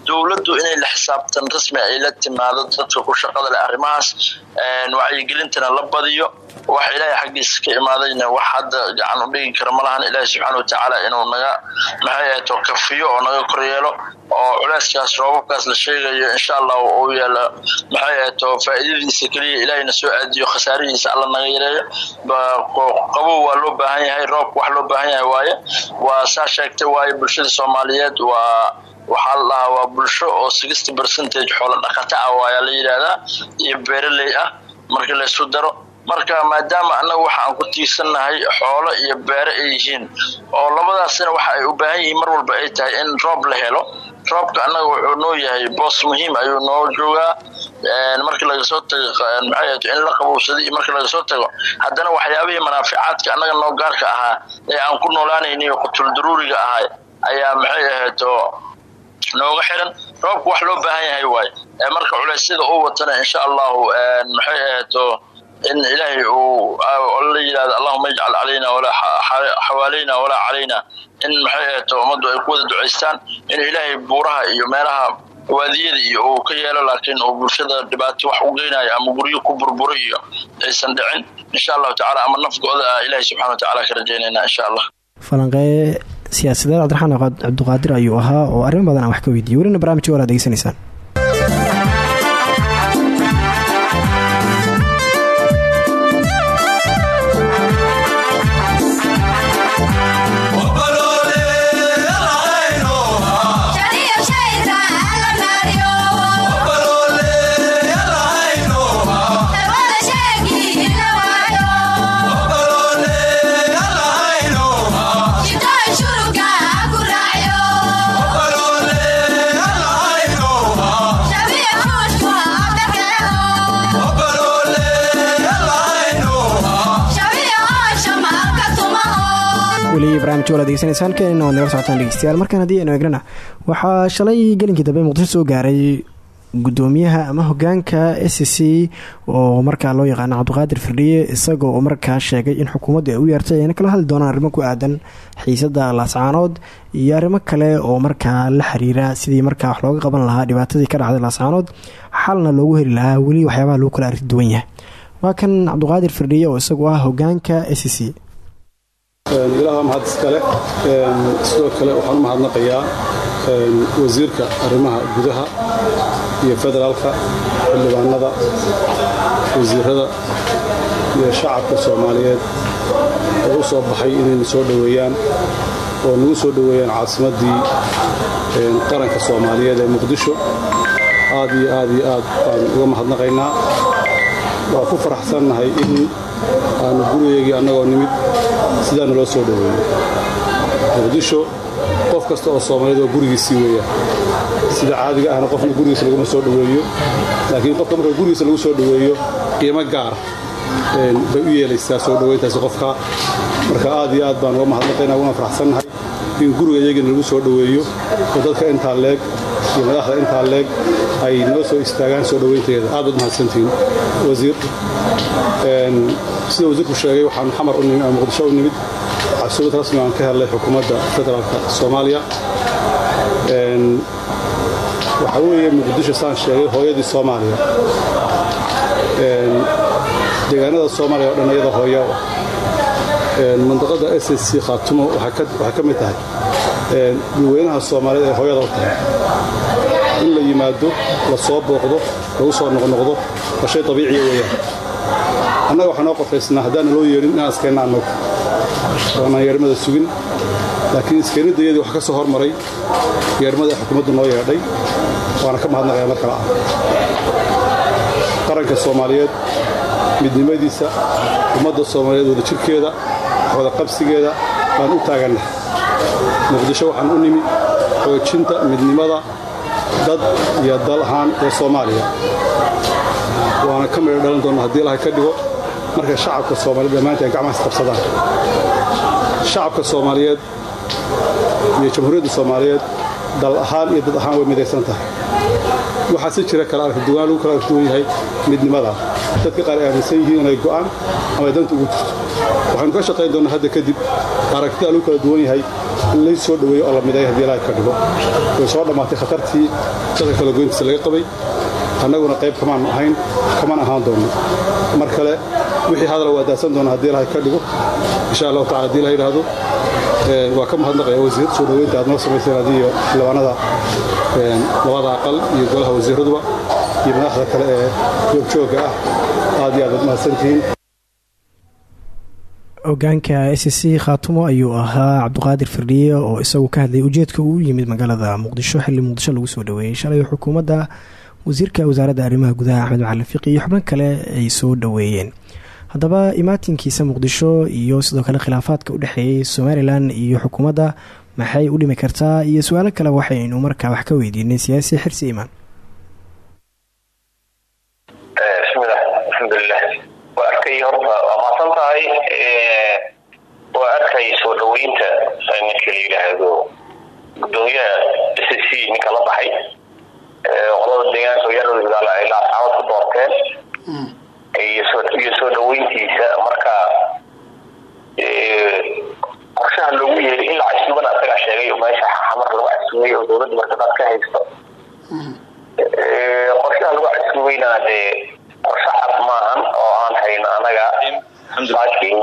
dowladdu inay la xisaabtan rasmi ay la timaado dadka ku shaqada leh arrimahaas wacyigelintana la badiyo wax ilaahay xaggiisa ka imaadayna wax hadda gacan u dhigi kara malahan ilaahay subxaana watacaala inuu naga maxay ahayto kafiyo oo naga kor yeelo oo culeyskaas roobabkaas la sheegayo insha allah uu yeelo maxay ahayto faa'iidadiisa keliya ilaahayna soo aadiyo khasaarihiisa alla naga yareeyo. Qabow waa loo baahan yahay roobka wax loo baahan yahay waaye waa saa sheegtay waaye bulshada soomaaliyeed waa waxaa la waa bulsho oo sixty percentage xoolo dhaqata ah waayaa la yidhaahdaa iyo beeraley ah marka laysu daro marka maadaama annaga waxa aan ku tiirsannahay xoolo iyo beere ay yihiin oo labadaasina waxa ay u baahan yihiin mar walba ay tahay in roob la helo. Roobka annaga wuxuu noo yahay boos muhiim ayuu noo joogaa. Marka laga soo tago maxay in la qabowsado iyo marka laga soo tago haddana waxyaabihii manaaficaadka annaga noo gaarka ahaa ee aan ku noolaanayniyo qutul daruuriga ahay ayaa maxay ahayto nooga xiran. Roobka wax loo baahan yahay waay. Marka culeysyada uu watana insha allahu maxay ahayto in ilaahay uu la yidhahdo allahuma ijcal calayna xawaalayna walaa calayna in maxay ahayto ay ku wada ducaystaan in ilaahay buuraha iyo meelaha waadiyada iyo uu ka yeelo laakiin uu bulshada dhibaato wax u geynayo ama guryo ku burbura iyo aysan dhicin insha allahu tacala ama nafgooda ah ilahay subxana wa tacala ka rajaynayna insha allah falanqee siyaasadeed cabdiraxmaan cabdiqaadir ayuu ahaa oo arrimo badan aan wax ka weydiiyey welina barnamijka walaad degeysanaysaan weli barnamij walaad degeysanaysaan keenina waad nagala socotaan dhegeystayaal markaan haddii aynu eegrana waxaa shalay gelinkii dambe muqdisho soo gaaray gudoomiyaha ama hogaanka s c oo markaa loo yaqaano cabdiqaadir firdhiye isagoo oo markaa sheegay in xukuumaddu ay u yeertay ayna kala hadli doonaan arrimo ku aadan xiisada laascaanood iyo arrimo kale oo markaa la xiriira sidii markaa wax looga qaban lahaa dhibaatadii ka dhacday laascaanood xalna loogu heli lahaa weli waxyaabaha lagu kala arki duwan yahay. Waa kan cabdiqaadir firdhiye oo isagu ah hogaanka s c ilaah mahad iskale sidoo kale waxaan u mahadnaqayaa wasiirka arrimaha gudaha iyo federaalka xildhibaanada wasiirada iyo shacabka soomaaliyeed. Oo u soo baxay inayna soo dhoweeyaan oo nagu soo dhoweeyaan caasimaddii qaranka soomaaliyeed ee muqdisho. Aad iyo aad iyo aad baan uga mahadnaqaynaa waa ku faraxsannahay in aanu gurigeygii annagoo nimid sidaana loo soo dhoweeyo muqdisho qof kasta oo soomaaliyeed waa gurigiisii weeyaan sida caadiga ahna qofna gurigiisa laguma soo dhoweeyo. Laakiin qofka marka gurigiisa lagu soo dhoweeyo qiimo gaara bay u yeelaysaa soo dhoweyntaasi qofka. Marka aad iyo aad baan uga mahadnaqaynaa uguna faraxsannahay in guriga iyagina lagu soo dhoweeyo. Oo dadka intaa leeg iyo madaxda intaa leeg ay noo soo istaagaan soo dhoweynteeda aad baad mahadsantihiin wasiir sida wasiirku sheegay waxaan xamar u nimid muqdisho u nimid. Casuumad rasmi aan ka helnay xukuumadda federaalka soomaaliya. Waxaa weeye muqdisho saan sheegay hooyadii soomaaliya. Deegaanada soomaaliya o dhan iyada hooyo. Mandaqada s c khaatumo waxay ka mid tahay. Dadweynaha soomaaliyeed ay hooyada u tahay in la yimaado la soo booqdo lagu soo noqnoqdo waa shay abiiciya weeyaan annaga waxaa noo qofaysnaa haddaana loo yeedhin inaan iskeenna annagu oonaan yeedhmada sugin laakiin iskeennidaydii wax ka soo hormaray yeedhmada ay xukuumaddu noo yeedhay waana ka mahadnaqaya mar kale ah qaranka soomaaliyeed midnimadiisa ummadda soomaaliyeed wada jirkeeda wada qabsigeeda baan u taagannahay muqdisho waxaan u nimi xoojinta midnimada dad iyo dal ahaan ee soomaaliya. Waana ka midho dhalan doonna haddii ilahay ka dhigo marka shacabka soomaaliyeed dhammaantii ay gacmahaas qabsadaan. Shacabka soomaaliyeed iyo jamhuuriyadda soomaaliyeed dal ahaan iyo dad ahaan way midaysan tahay waxaa si jira kala arkaduwaan lagu kala arkaduwan yahay midnimada. Dadka qaar ay aaminsan yihiin inay go'aan ama ay ugu jirto. Waxaynu ka shaqayn doonnaa hadda kadib aragtida lagu kala duwan yahay in lay soo dhoweeyo oo la mideeyo haddii ilahay ka dhigo way soo dhammaatay khatartii dadka kala goyntiisa laga qabay. Annaguna qayb kamaanu ahayn kaman ahaan doonno mar kale wixii hadala waa daadsan doona haddii ilahay ka dhigo insha allahu tacala haddii la yidhaahdo waa ka mahadnaqaya wasiir soo dhoweynta aad noo samayseen xildhibaanada labada aqal iyo golaha wasiiraduba iyo madaxda kale ee joogjoogga ah aad iyo aad baad mahadsantihiin. Hogaanka s c khaatumo ayuu ahaa cabduqaadir firdhiye oo isagu ka hadlayay ujeedka uu yimid magaalada muqdisho xilli muqdisho lagu soo dhaweeyey shalay xukuumadda wasiirka wasaaradda arrimaha gudaha axmed macalin fiqi iyo xubno kale ay soo dhoweeyeen. Haddaba imaatinkiisa muqdisho iyo sidoo kale khilaafaadka u dhexeeyey somalilan iyo xukuumadda maxay u dhimi kartaa? Iyo su'aalo kale waxaynu markaa wax ka weydiinay siyaasi xirsi imaan bismillah alxamdulilah waa arkay horta waa maasan tahay waa arkay soo dhaweynta ninka la yidhaahdo gudoomiyaha s c ninka la baxay. Qolada deegaanka yargaal ay laascaabad ku doorteen iyo soo dhaweyntiisa marka qorshaha loogu yeeray in la casuubana asagaa sheegay meesha xamar lagu casuubay oo dowladda markadaad ka haysto. Qorshaha lagu casuubayna dee qorshe cad maahan oo aan hayno anaga. Laakiin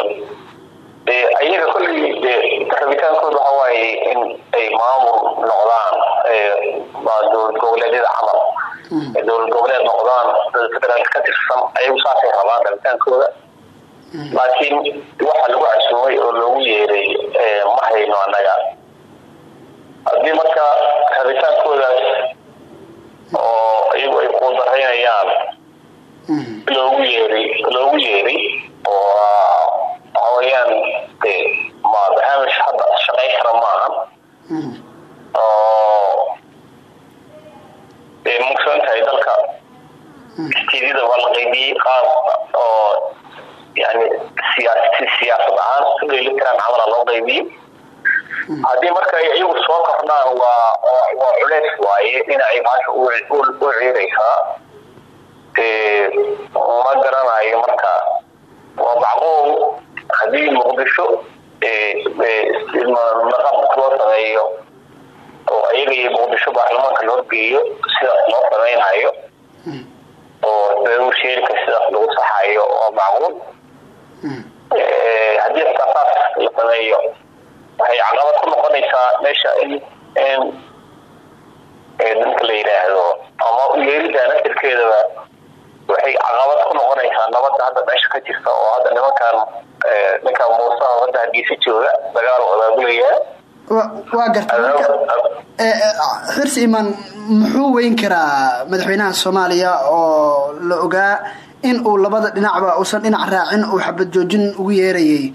ayaga kolley de rabitaankooda waxa waaye in ay maamul noqdaan dowlad goboleedyada camal. Dowlad goboleed noqdaan federaal ka tirsan ayagu saasay rabaan rabitaankooda laakiin waxa lagu casuumay oo loogu yeeray ma hayno annaga. Haddii marka rabitaankoodaas oo iyagu ay quudaraynayaan loogu yeeray loogu yeeray oo waxaweyaan de ma barnaamij hadda shaqayn kara maahan oo de mugsan tahay dalka. Istiidyada waa la qaybiyey qaab oo yani siyaasi siyaasad ahaan u dheelitiraan camala loo qaybiyey haddii marka ay iyagu soo kordhaan waa waa culeys waaye dhinacay maasha u ciiraysaa. Ma garanayo marka. Waa macquul haddii muqdisho naqab loo sameeyo oo iyaga iyo muqdisho baarlamaanka loo geeyo sidaas loo samaynayo oo sheerka sidaas lagu saxayo waa macquul haddii xitaa saas la sameeyo waxay caqabad ku noqonaysaa meesha in in ninka la yidhaahdo ama yeerida naftirkeedaba waxay caqabad ku noqonaysaa nabadda hadda meesha ka jirta oo hadda nimankan ninkan muusaha hadda hargeysa jooga dagaal u abaabulayaa waa garta marka xirsi imaan muxuu weyn karaa madaxweynaha soomaaliya oo la ogaa in uu labada dhinacba uusan dhinac raacin uu xabad joojin ugu yeerayay.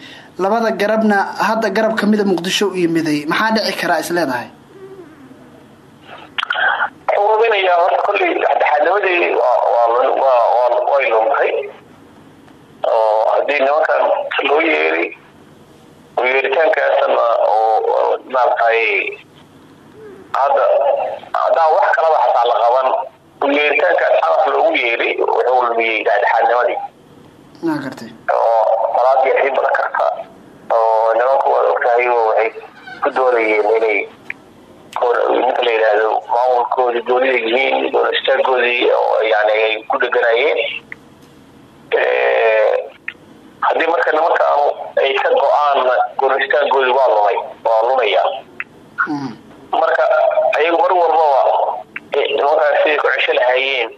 Labada garabna hadda garab kamida muqdisho u yimiday maxaa dhici karaa is leedahay? Way lumtay oo haddii nimankan loo yeeri yeeritaankaasna maaragtay hadda wax kalaba xataa la qaban yeeritaankaas xadaf loogu yeeri wuxuu lumiyey dhexdhexaadnimadii oo salaadii ay badan karta oo nimanku waad ogtahay waxay ku doonayeen inay ninka la yidhaahdo maamulkoodii doonida yihiin doon istaagoodii oo yani ay ku dheganayeen haddii marka nimankaanu ay ka go'aanna goon istaagoodii waa lumay waa lumaya marka ayagu mar walbaba nimankaas siday ku cesho lahaayeen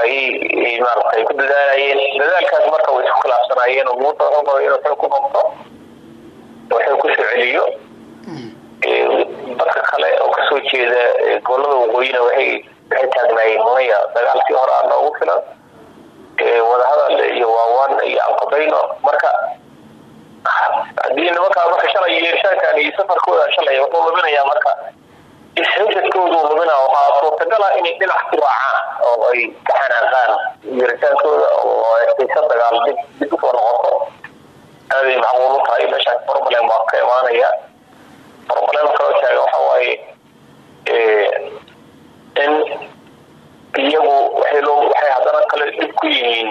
ayay maaragtay ku dadaalayeen. Dadaalkaas marka way isku khilaafsanaayeen oo muusa wuxuu qabay inuu xoog ku qabto xoog ku soo celiyo. Dadka kale oo ka soo jeeda gobollada waqooyina waxay waxay taagnaayeen maya. Dagaalkii hore aa noogu filan. Wadahadal iyo waawaan iyo anqadayno marka haddii nimankaa marka shalay yeeritaankan iyo safarkooda shalay wuxuu luminayaa marka ishawjadkoodu lumina waxaa suurtagala inay dhinac ku raacaan oo ay ka xanaaqaan yeeritaankooda oo xiisa dagaal dib dib u soo noqoto. Aaday macquul u tahay meeshaas problem baa ka imaanaya. Problem kaloo taagan waxa waaye in iyagu waxay haddana kale dhib ku yihiin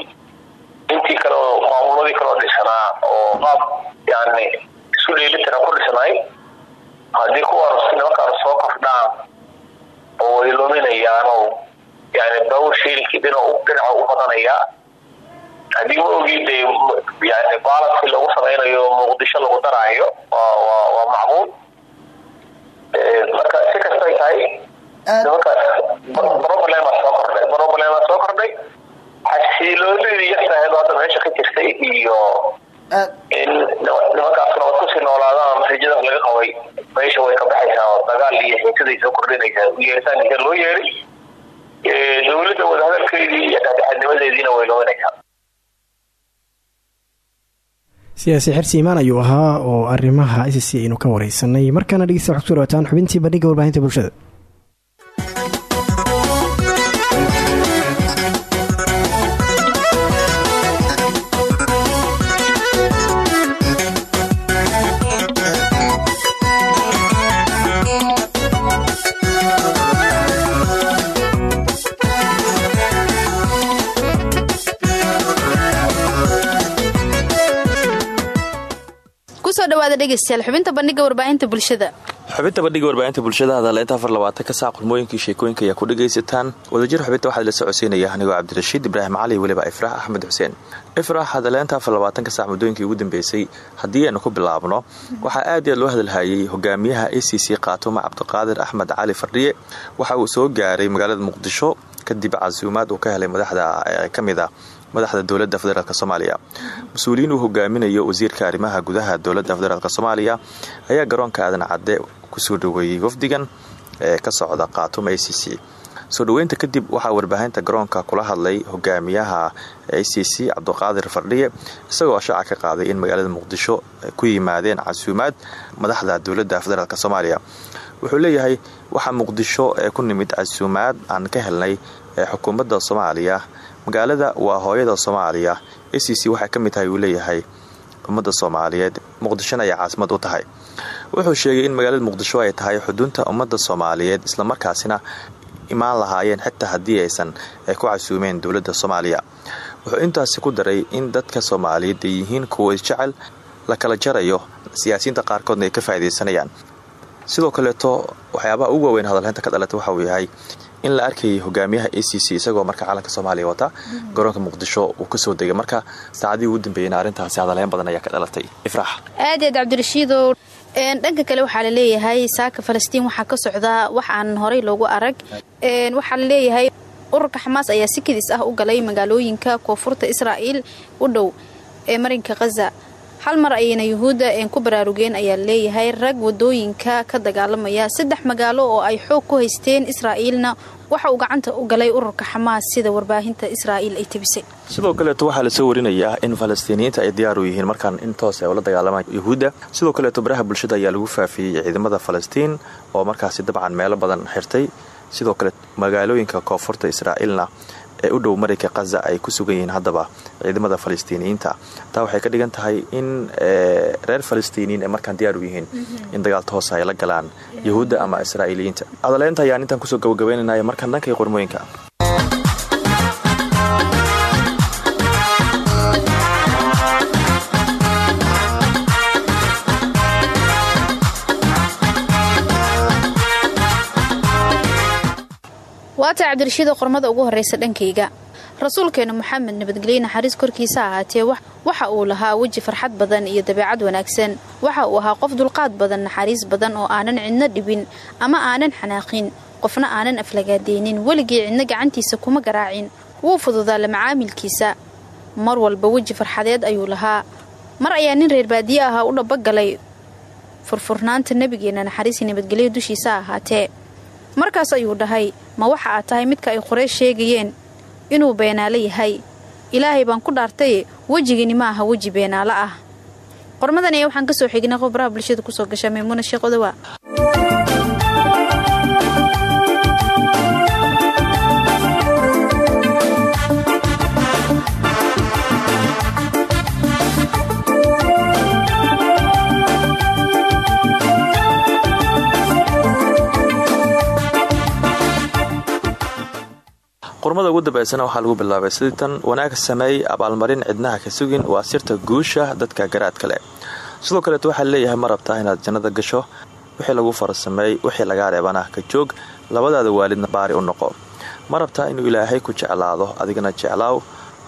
intii kale oo maamuladii kaloo dhisanaa oo qaab yani isu dheelitiran ku dhisnay haddii kuwaas nimankaan soo kordhaan oo way luminayaan oo. Yani bawr shiilkii dhinac dhinaca u badanayaa haddii ma ogii de yani balansi lagu samaynayo muqdisho lagu daraayo waa macquul marka si kastay tahay nimankaas problema soo kordhay problema soo kordhay xasiloonidii yartaheed hadda meesha ka jirtay iyo in nimankaas nabad ku sii noolaadaan rajada laga qabay meesha way ka dagaal iyo xiisaday soo kordhinaysaa luminaysaa siyaasi xirsi imaan ayuu ahaa oo arrimaha i c c ka wareysanay markaana dhegeysta waxad bandhiga warbaahinta bulshada dhawaada dhegeystayaal xubinta bandhiga warbaahinta bulshada. Xubinta bandhiga warbaahinta bulshada hadaleynta afar labaatan ka saac qurmooyinkii sheekooyinka ayaa ku dhagaysataan wadajir xubinta waxaad la socodsiinaya anigoo cabdirashiid ibraahim cali weliba ifraax axmed xuseen. Ifraax hadaleynta afar labaatanka saac muddooyinkii ugu dambeysay haddii aynu ku bilaabno waxaa aad iyaad loo hadalhayay hogaamiyaha a c c kaatumo cabdiqaadir axmed cali fardhiye waxa uu soo gaaray magaalada muqdisho kadib casuumaad uu ka helay madaxda ka mid a madaxda dowladda federaalk soomaaliya. Mas'uuliyiin uu hogaaminayo wasiirka arrimaha gudaha dowladda federaalk soomaaliya ayaa garoonka aadan cadde ku soo dhaweeyey wafdigan ee ka socda khaatuma a c c. Soo dhaweynta kadib waxaa warbaahinta garoonka kula hadlay hogaamiyaha a c c cabdiqaadir fardhiye isagoo shaaca ka qaaday in magaalada muqdisho ku yimaadeen casuumaad madaxda dowladda federaalk soomaaliya. Wuxuu leeyahay waxaa muqdisho ee ku nimid casuumaad aan ka helnay ee xukuumadda soomaaliya magaalada waa hooyada soomaaliya. A c waxay ka mid tahay uu leeyahay ummadda soomaaliyeed. Muqdishona ay caasimad u tahay. Wuxuu sheegay in magaalada muqdisho ay tahay xudunta ummadda soomaaliyeed islamarkaasina imaan lahaayeen xitaa haddii aysan ay ku casuumeen dowladda soomaaliya. Wuxuu intaasi ku daray in dadka soomaaliyeed ay yihiin kuwa isjecel la kala jarayo siyaasiyiinta qaarkoodna ay ka faaidaysanayaan sidoo kaleeto waxyaabaha ugu waaweyn hadalheynta ka dhalata waxa uu yahay in la arkayay hogaamiyaha a c c isagoo marka calanka soomaaliya wata garoonka muqdisho uu ka soo degay. Marka saacadihii ugu dambeeyeyna arrintaasi hadalheyn badan ayaa ka dhalatay. Ifraax. Aad aad cabdirashiidow dhanka kale waxaa la leeyahay saaka falastiin waxaa ka socdaa wax aan horey loogu arag. Waxaa la leeyahay ururka xamaas ayaa si kadis ah u galay magaalooyinka koonfurta israa'iil u dhow ee marinka khaza hal mar ayayna yuhuudda ku baraarugeen ayaa la leeyahay rag waddooyinka ka dagaalamaya saddex magaalo oo ay xoog ku haysteen israa'iilna. Waxa uu gacanta u galay ururka xamaas sida warbaahinta israa'iil ay tebisay. Sidoo kaleeto waxaa la soo warinayaa in falastiiniyiinta ay diyaar u yihiin markaan in toos ay ula dagaalamaan yuhuudda. Sidoo kaleeto baraha bulshada ayaa lagu faafiyey ciidamada falastiin oo markaasi dabcan meelo badan xirtay. Sidoo kale magaalooyinka koonfurta israa'iilna ee u dhow marinka khaza ay ku sugan yihiin haddaba ciidamada falastiiniyiinta. Taa waxay ka dhigan tahay in reer falastiiniyiin ay markaan diyaar u yihiin in dagaalta hoose ay la galaan yuhuudda ama israa'iiliyiinta. Adaleynta ayaan intaan ku soo gabagabaynanaya markaan dhankay qormooyinka waata cabdirashiida qormada ugu horreysa dhankayga. Rasuulkeenu maxamed nabadgelye naxariis korkiisa ahaatee waxa uu lahaa weji farxad badan iyo dabeecad wanaagsan. Waxa uu ahaa qof dulqaad badan naxariis badan oo aanan cidno dhibin ama aanan xanaaqin. Qofna aanan aflagaadeynin weligii cidno gacantiisa kuma garaacin. Wuu fududaa la macaamilkiisa. Mar walba weji farxadeed ayuu lahaa. Mar ayaa nin reer baadiye ahaa u dhabogalay furfurnaanta nebigeenna naxariisii nabadgelyo dushiisa ahaatee markaas ayuu dhahay ma waxa aad tahay midka ay qoreysh sheegayeen inuu beenaalo yahay? Ilaahay baan ku dhaartaye wejigani ma aha weji beenaalo ah. Qormadan ayaa waxaan ka soo xignay qof baraha bulshada ku soo gasha maymuuna sheekh odowa qormada ugu dambeysana waxaa lagu bilaabay sidii wanaag sameey abaalmarin cidnaha ka sugin waa sirta guusha dadka garaadka leh sidoo kaleet waxaa leeyahay ma rabtaa inaad jannada gasho wixii lagu farsameey wixii lagaa reebanah ka joog labadaada waalidna baari u noqo. Ma rabtaa inuu ilaahay ku jeclaado adigana jeclaaw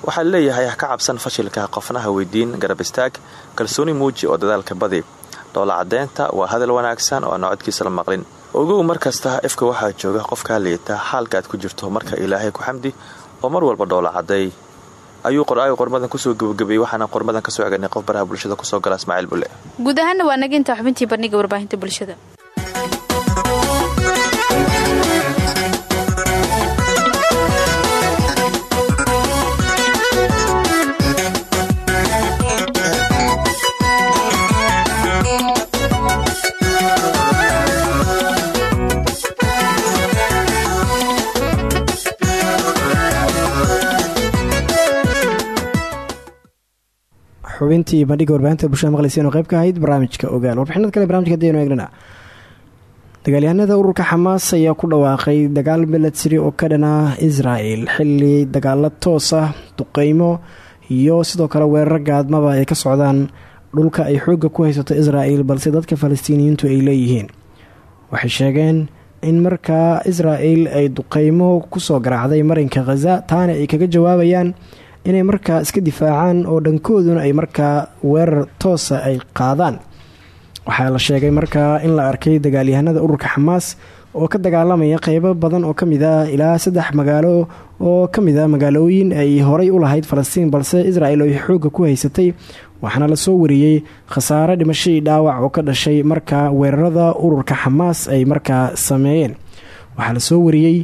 waxaa leeyahay ha ka cabsan fashilka qofnaha weydiin garab istaag kalsooni muuji oo dadaalka badi. Dhoola caddeynta waa hadal wanaagsan oo aan la maqlin ogow mar kasta ifka waxaa jooga qofkaa liita xaalka aad ku jirto marka ilaahay ku xamdi oo mar walba dhoola cadday. Ayuu qoraaga qormadan ku soo gabagabeeyey waxaana qormadan ka soo eganay qof baraha bulshada ku soo gala ismaaciil bulle. Guud ahaana waa naga intaa xubintii bandhiga warbaahinta bulshada xubintii bandhiga warbaahinta bulshada maqleysen oo qayb ka ahayd barnaamijka ogaal. Warbixinad kale barnamijka hadaynu eegnana. Dagaalyahanada ururka xamaas ayaa ku dhawaaqay dagaal milatary oo ka dhana israel xili dagaalo toos ah duqeymo iyo sidoo kale weerar gaadmaba ay ka socdaan dhulka ay xoogga ku haysato israel balse dadka falastiiniyiintu ay leeyihiin. Waxay sheegeen in markaa israel ay duqeymo ku soo garaacday marinka khaza taana ay kaga jawaabayaan inay markaa iska difaacaan oo dhankooduna ay markaa weerar toosa ay qaadaan. Waxaa la sheegay markaa in la arkay dagaalyahanada ururka xamaas oo ka dagaalamaya qeybo badan oo ka mid ah ilaa saddex magaalo oo ka mid ah magaalooyin ay horay u lahayd falastiin balse israel ay xoogga ku haysatay waxaana la soo wariyey khasaare dhimashadii dhaawac oo ka dhashay markaa weerarada ururka xamaas ay markaa sameeyeen. Waxaa la soo wariyey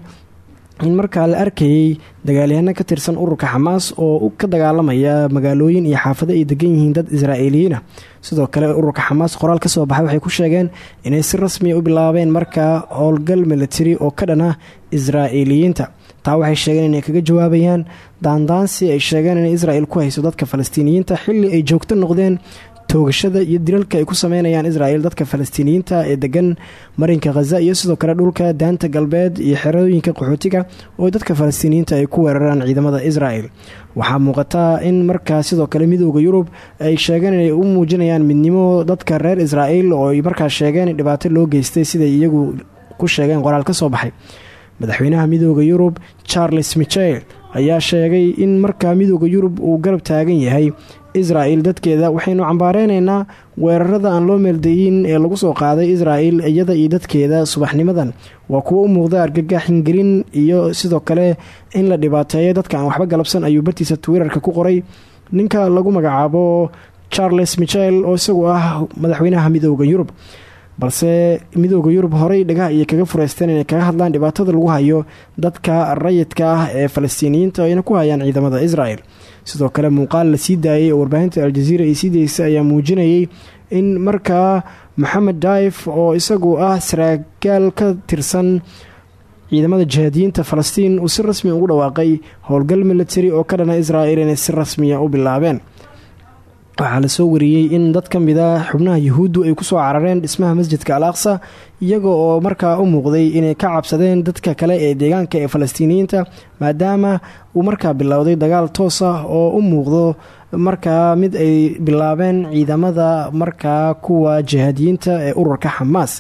in markaa la arkayay dagaalyahano ka tirsan ururka xamaas oo ka dagaalamaya magaalooyin iyo xaafado ay degan yihiin dad israa'iiliyiin ah. Sidoo kale ururka xamaas qoraal ka soo baxay waxay ku sheegeen inay si rasmiya u bilaabeen markaa howlgal military oo ka dhan ah israa'iiliyiinta. Taa waxay sheegeen inay kaga jawaabayaan daandaansi ay sheegeen inay israel ku hayso dadka falastiiniyiinta xilli ay joogto noqdeen toogashada iyo dilalka ay ku sameynayaan israel dadka falastiiniyiinta ee degan marinka khaza iyo sidoo kale dhulka daanta galbeed iyo xerooyinka qaxootiga oo dadka falastiiniyiinta ay ku weeraraan ciidamada israel waxaa muuqata in markaa sidoo kale midooda yurub ay sheegeen inay u muujinayaan midnimo dadka reer israel oo ay markaa sheegeen in dhibaato loo geystay siday iyagu ku sheegeen qoraal ka soo baxay. Madaxweynaha midooda yurub charles michel ayaa sheegay in markaa midooda yurub uu garab taagan yahay israel dadkeeda. Waxaynu cambaareynayna weerarada aan loo meeldayin ee lagu soo qaaday israel iyada iyo dadkeeda subaxnimadan. Waa kuwo u muuqda argagaxingelin iyo sidoo kale in la dhibaateeyo dadka waxba galabsan ayuu bartiisa twitterka ku qoray. Ninka lagu magacaabo charles michel oo isagu ah madaxweynaha midooda yurub. Balse midooda yurub horey dhagaha iyo kaga fureysteen inay kaga hadlaan dhibaatada lagu hayo dadka rayidka ah ee falastiiniyiinta ayna ku hayaan ciidamada israel sidoo kale muuqaal la sii daayay oo warbaahinta aljaziira ay sii daysay ayaa muujinayay in markaa moxamed daif oo isagu ah saraakial ka tirsan ciidamada jihaadiyiinta falastiin uu si rasmi ugu dhawaaqay howlgal militari oo ka dhana israel inay si rasmiya u bilaabeen waxaa la soo wariyey in dad ka mida xubnaha yuhuuddu ay ku soo carareen dhismaha masjidka al aqsa iyaga oo markaa u muuqday inay ka cabsadeen dadka kale ee deegaanka ee falastiiniyiinta maadaama uu markaa bilowday dagaal toos ah oo u muuqdo markaa mid ay bilaabeen ciidamada markaa kuwa jihaadiyiinta ee ururka xamaas.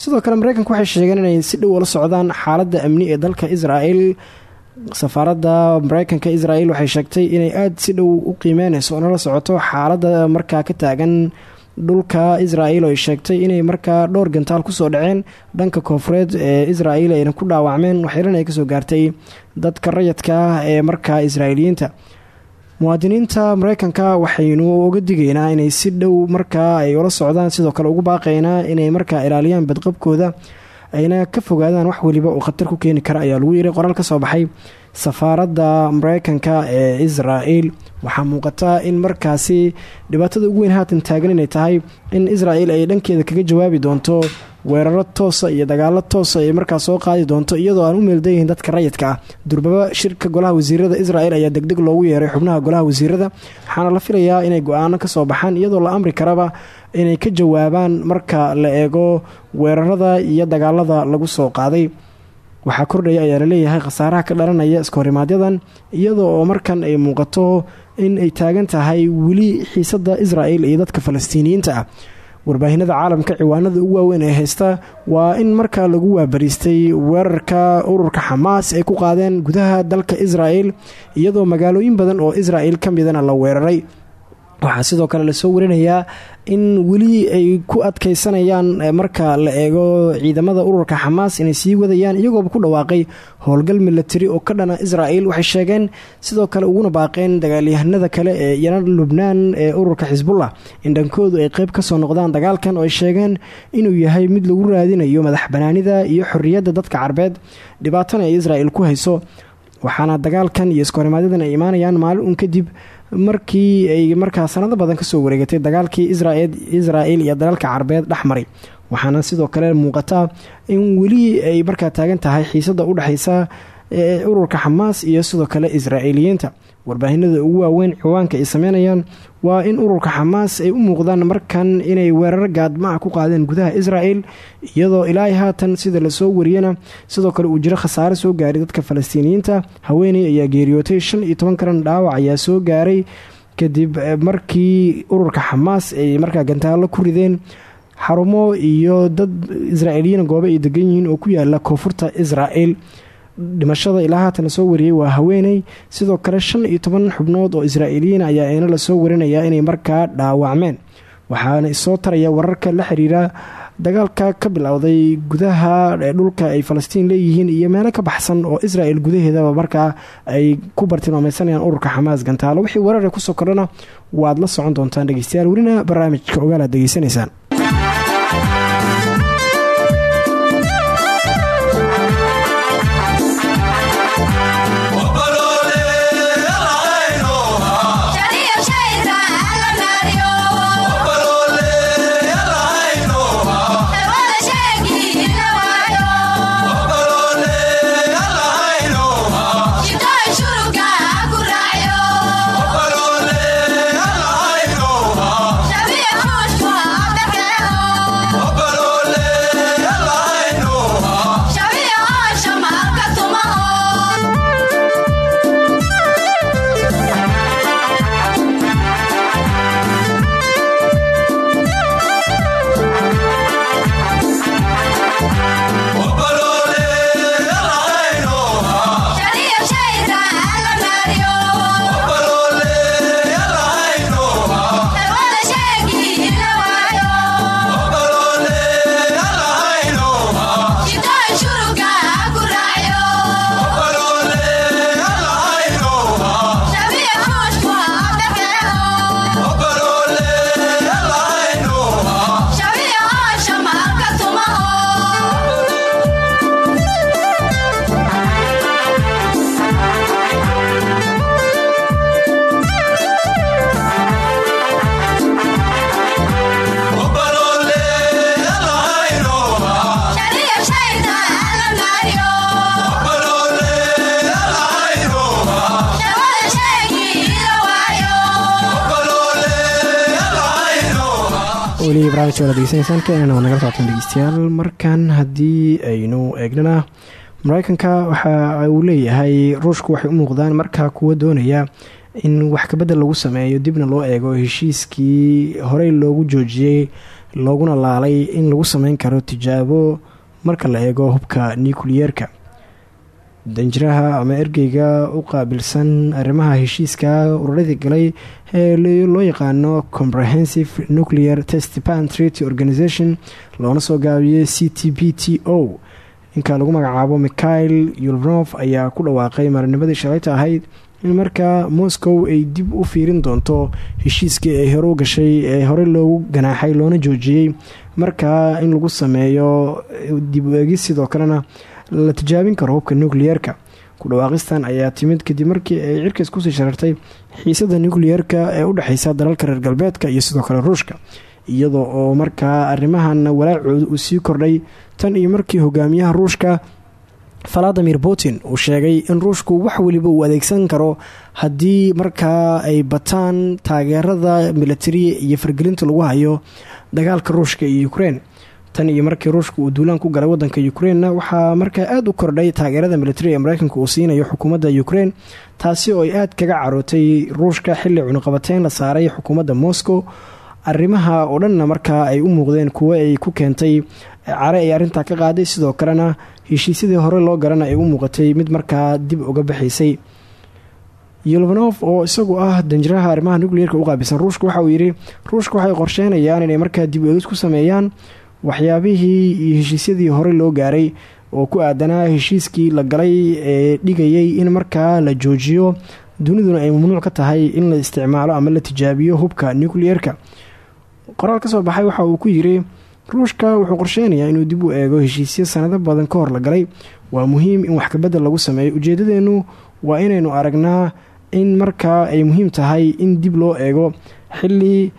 Sidoo kale mareykanku waxay sheegeen inay si dhow ula socdaan xaaladda amni ee dalka israel safaaradda mareykanka israel waxay sheegtay inay aada si dhow u qiimeyneyso oo nala socoto. Xaaladda markaa ka taagan dhulka israel oo ay sheegtay inay markaa dhowr gantaal ku soo dhaceen. Dhanka koofureed ee israel ayna ku dhaawacmeen waxyeelana ay ka soo gaartay dadka rayadka ee markaa israa'iiliyiinta. Muwaadiniinta mareykanka waxaynu uga digaynaa inay si dhow markaa ay ula socdaan sidoo kale ugu baaqaynaa inay markaa ilaaliyaan badqabkooda ayna ka fogaadaan wax weliba uu khatar ku keeni kara ayaa lagu yiri qoraal ka soo baxay. Safaaradda mareykanka ee israel waxaa muuqata in markaasi dhibaatada ugu weyn haatan taagan inay tahay in israel ay dhankeeda kaga jawaabi doonto weeraro toosa iyo dagaalo toosa ay markaas soo qaadi doonto iyadoo aan u meeldayihin dadka rayidka. Ah durbaba shirka golaha wasiirada israel ayaa degdeg loogu yeeray xubnaha golaha wasiirada waxaana la filayaa inay go'aano ka soo baxaan iyadoo la amri karaba inay ka jawaabaan marka la eego weerarada iyo dagaalada lagu soo qaaday. Waxaa kordhaya ayaa la leeyahay khasaaraha ka dhalanaya iskahorimaadyadan iyadoo oo markan ay muuqato in ay taagan tahay weli xiisada israel iyo dadka falastiiniyiinta ah warbaahinada caalamka ciwaanada ugu waaweyn ee haysta waa in markaa lagu waabariistay weerarka ururka xamaas ay ku qaadeen gudaha dalka israel iyadoo magaalooyin badan oo israel ka midana la weeraray waxaa sidoo kale la soo warinayaa in weli ay ku adkeysanayaan marka la eego ciidamada ururka xamaas inay sii wadayaan iyagooba ku dhawaaqay howlgal milatari oo ka dhana israel waxay sheegeen sidoo kale uguna baaqeen dagaalyahanada kale ee yana lubnaan ee ururka xisbullah in dhankoodu ay qeyb ka soo noqdaan dagaalkan oo ay sheegeen inuu yahay mid lagu raadinayo madax banaanida iyo xorriyadda dadka carbeed. Dhibaatana ay israel ku hayso waxaana dagaalkan iyo iskahorimaadyadan ay imaanayaan maalin un kadib markii ay markaa sanado badan ka soo wareegatay dagaalkii israel iyo dalalka carabeed dhexmaray waxaana sidoo kale muuqataa in weli ay markaa taagan tahay xiisada udhexeysa ururka xamaas iyo sidoo kale israa'iiliyiinta warbaahinada ugu waaweyn ciwaanka ay sameynayaan waa in ururka xamaas ay u muuqdaan markan inay weerar gaadma ku qaadeen gudaha israel iyadoo ilaahay haatan sida la soo wariyana sidoo kale uu jiro khasaare soo gaaray dadka falastiiniyiinta. Haweeney ayaa geeriyootay shan iyo toban karan dhaawac ayaa soo gaaray. Kadib markii ururka xamaas ay markaa gantaalo ku rideen xarumo iyo dad israa'iiliyiin goobe ay degan yihiin oo ku yaalla koonfurta israel dhimashada ilaa haatan la soo wariyey waa haweeney. Sidoo kale shan iyo toban xubnood oo israa'iiliyiin ayaa ina la soo warinayaa inay markaa dhaawacmeen. Waxaana isoo taraya wararka la xiriira dagaalka ka bilowday gudaha dhulka ay falastiin leeyihiin iyo meelo ka baxsan oo israel gudaheedaba markaa ay ku bartilmaameysanayaan ururka xamaas. Gantaalo wixii warare ku soo kordhana waad la socon doontaan dhegeystayaal. Welina barnaamijka ogaalaad degeysanaysaan barnaamijka wala degeysanaysaan keenana waa nagala socotaan dhegeystayaal markan haddii aynu eegnana mareykanka waxa uu leeyahay ruushku waxay u muuqdaan markaa kuwa doonaya in wax kabedel lagu sameeyo dibna loo eego heshiiskii horey loogu joojiyey looguna laalay in lagu sameyn karo tijaabo marka la eego hubka nucleyeerka danjiraha ama ergeyga u qaabilsan arrimaha heshiiska ururadii galay ee loo yaqaano comprehensive nuclear test pan treaty organization loona soo gaabiyey c t p t o. Ninka lagu magacaabo mikhail yulnof ayaa ku dhawaaqay marinimadii shalayta ahayd in markaa moscow ay dib u fiirin doonto heshiiskii ay hore u gashay ee horey loogu ganaaxay loona joojiyey. Markaa in lagu sameeyo dib u eegis sidoo kalena la tijaabin karo hubka nucleyeerka ku dhawaaqistan ayaa timid kadib markii ay cirkays ku sii sharartay xiisada nucleyeerka ee u dhexeysa dalalka reer galbeedka iyo sidoo kale ruushka iyadoo oo markaa arrimahan walaacooda uu sii kordhay tan iyo markii hogaamiyaha ruushka valadimir putin uu sheegay in ruushku wax weliba uu adeegsan karo haddii markaa ay bataan taageerada militariya iyo fargelinta lagu hayo dagaalka ruushka iyo ukrein tan iyo markii ruushka uu duulaan ku galay wadanka ukrainna waxaa markaa aada u kordhay taageerada militari ee mareykanka uu siinayo xukuumadda ukrain taasi oo ay aada kaga carootay ruushka xilli cunuqabateyn la saaray xukuumadda moscow. Arrimaha oo dhanna markaa ay u muuqdeen kuwo ay ku keentay care ay arrintaa ka qaaday sidoo kalena heshiisyadii hore loo garana ay u muuqatay mid markaa dib uga baxaysay yulvanof oo isagu ah danjiraha arrimaha nucleerka u qaabilsan ruushka waxa uu yidhi ruushka waxay qorsheynayaan inay markaa dib eegis ku sameeyaan waxyaabihii iyo heshiisyadii hore loo gaaray oo ku aadanaa heshiiskii la galay ee dhigayay in markaa la joojiyo duniduna ay mamnuuc ka tahay in la isticmaalo ama la tijaabiyo hubka nucleerka qoraal ka soo baxay waxa uu ku yiri ruushka wuxuu qorsheynayaa inuu dib u eego heshiisyo sanado badan ka hor la galay. Waa muhiim in wax kabedel lagu sameeyo. Ujeedadeennu waa inaynu aragnaa in markaa ay muhiim tahay in dib loo eego xili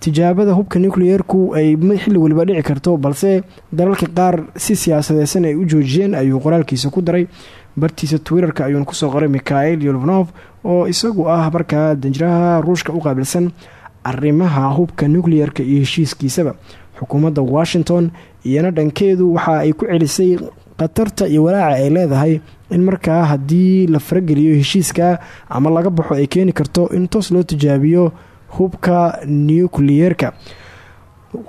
tijaabada hubka nucleyeerku ay xilli waliba dhici karto balse dalalka qaar si siyaasadeysan ay u joojiyeen ayuu qoraalkiisa ku daray. Bartiisa twitterka ayuuna ku soo qoray mikhail yolvanof oo isagu ah markaa danjiraha ruushka u qaabilsan arrimaha hubka nucleyeerka iyo heshiiskiisaba. Xukuumadda washington iyana dhankeedu waxa ay ku celisay khatarta iyo walaaca ay leedahay in markaa haddii la farageliyo heshiiska ama laga baxo ay keeni karto in toos loo tijaabiyo hubka nucleyeerka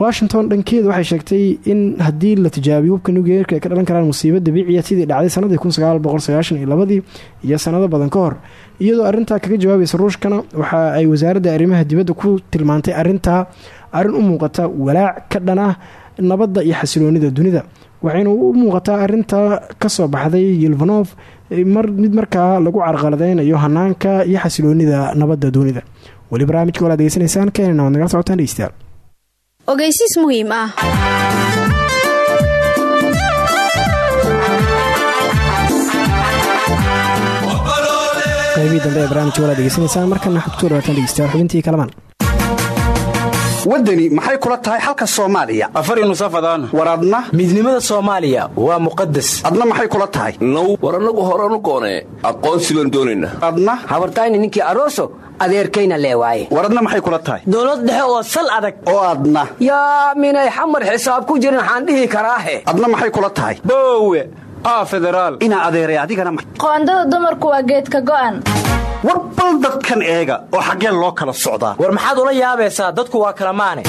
washington dhankeeda waxay sheegtay in haddii la tijaabiyo hubka nucleyeerka ay ka dhalan karaan musiibo dabiiciya sidii dhacday sanadii kun sagaal boqol sagaashan iyo sanado badan ka hor. Iyadoo arrintaa kaga jawaabaysa ruushkana waxa ay wasaaradda arrimaha dibadda ku tilmaantay arrintaa arrin u muuqata walaac ka dhan ah nabadda iyo xasiloonida dunida. Waxayna u muuqataa arintaa ka soo baxday yilvanof mid markaa lagu carqaladeynayo hanaanka iyo xasiloonida nabadda dunida weli barnaamijka walaad degeysanaysaan keenana waad nagala socotaan dhegeystayaal. Ogeysiis muhiim ah. Qaybihii dambe ee barnaamijka walaad degeysanaysaan markana xogtuu dhawaataan dhegeystayaal xubintii kalamaan. Waddani maxay kula tahay xalka soomaaliya? Afari nusafadaan war adna? Midnimada soomaaliya waa muqadas adna maxay kula tahay? Now war annagu horanu goonee aqoonsi baan doonaynaa. Adna? Habartayni ninkii aroso adeerkayna leewaaye war adna maxay kula tahay? Dowlad dhexe oo sal adag. Oo adna yaa minay xamar xisaab ku jirin waxaan dhihi karaahe. Adna maxay kula tahay? Boowe aa federaal inaa adeeray adigana qoondada dumarku waa geedka go'an. War bal dadkan eega oo xaggeen loo kala socdaa. War maxaad ula yaabaysaa dadku waa kala maane.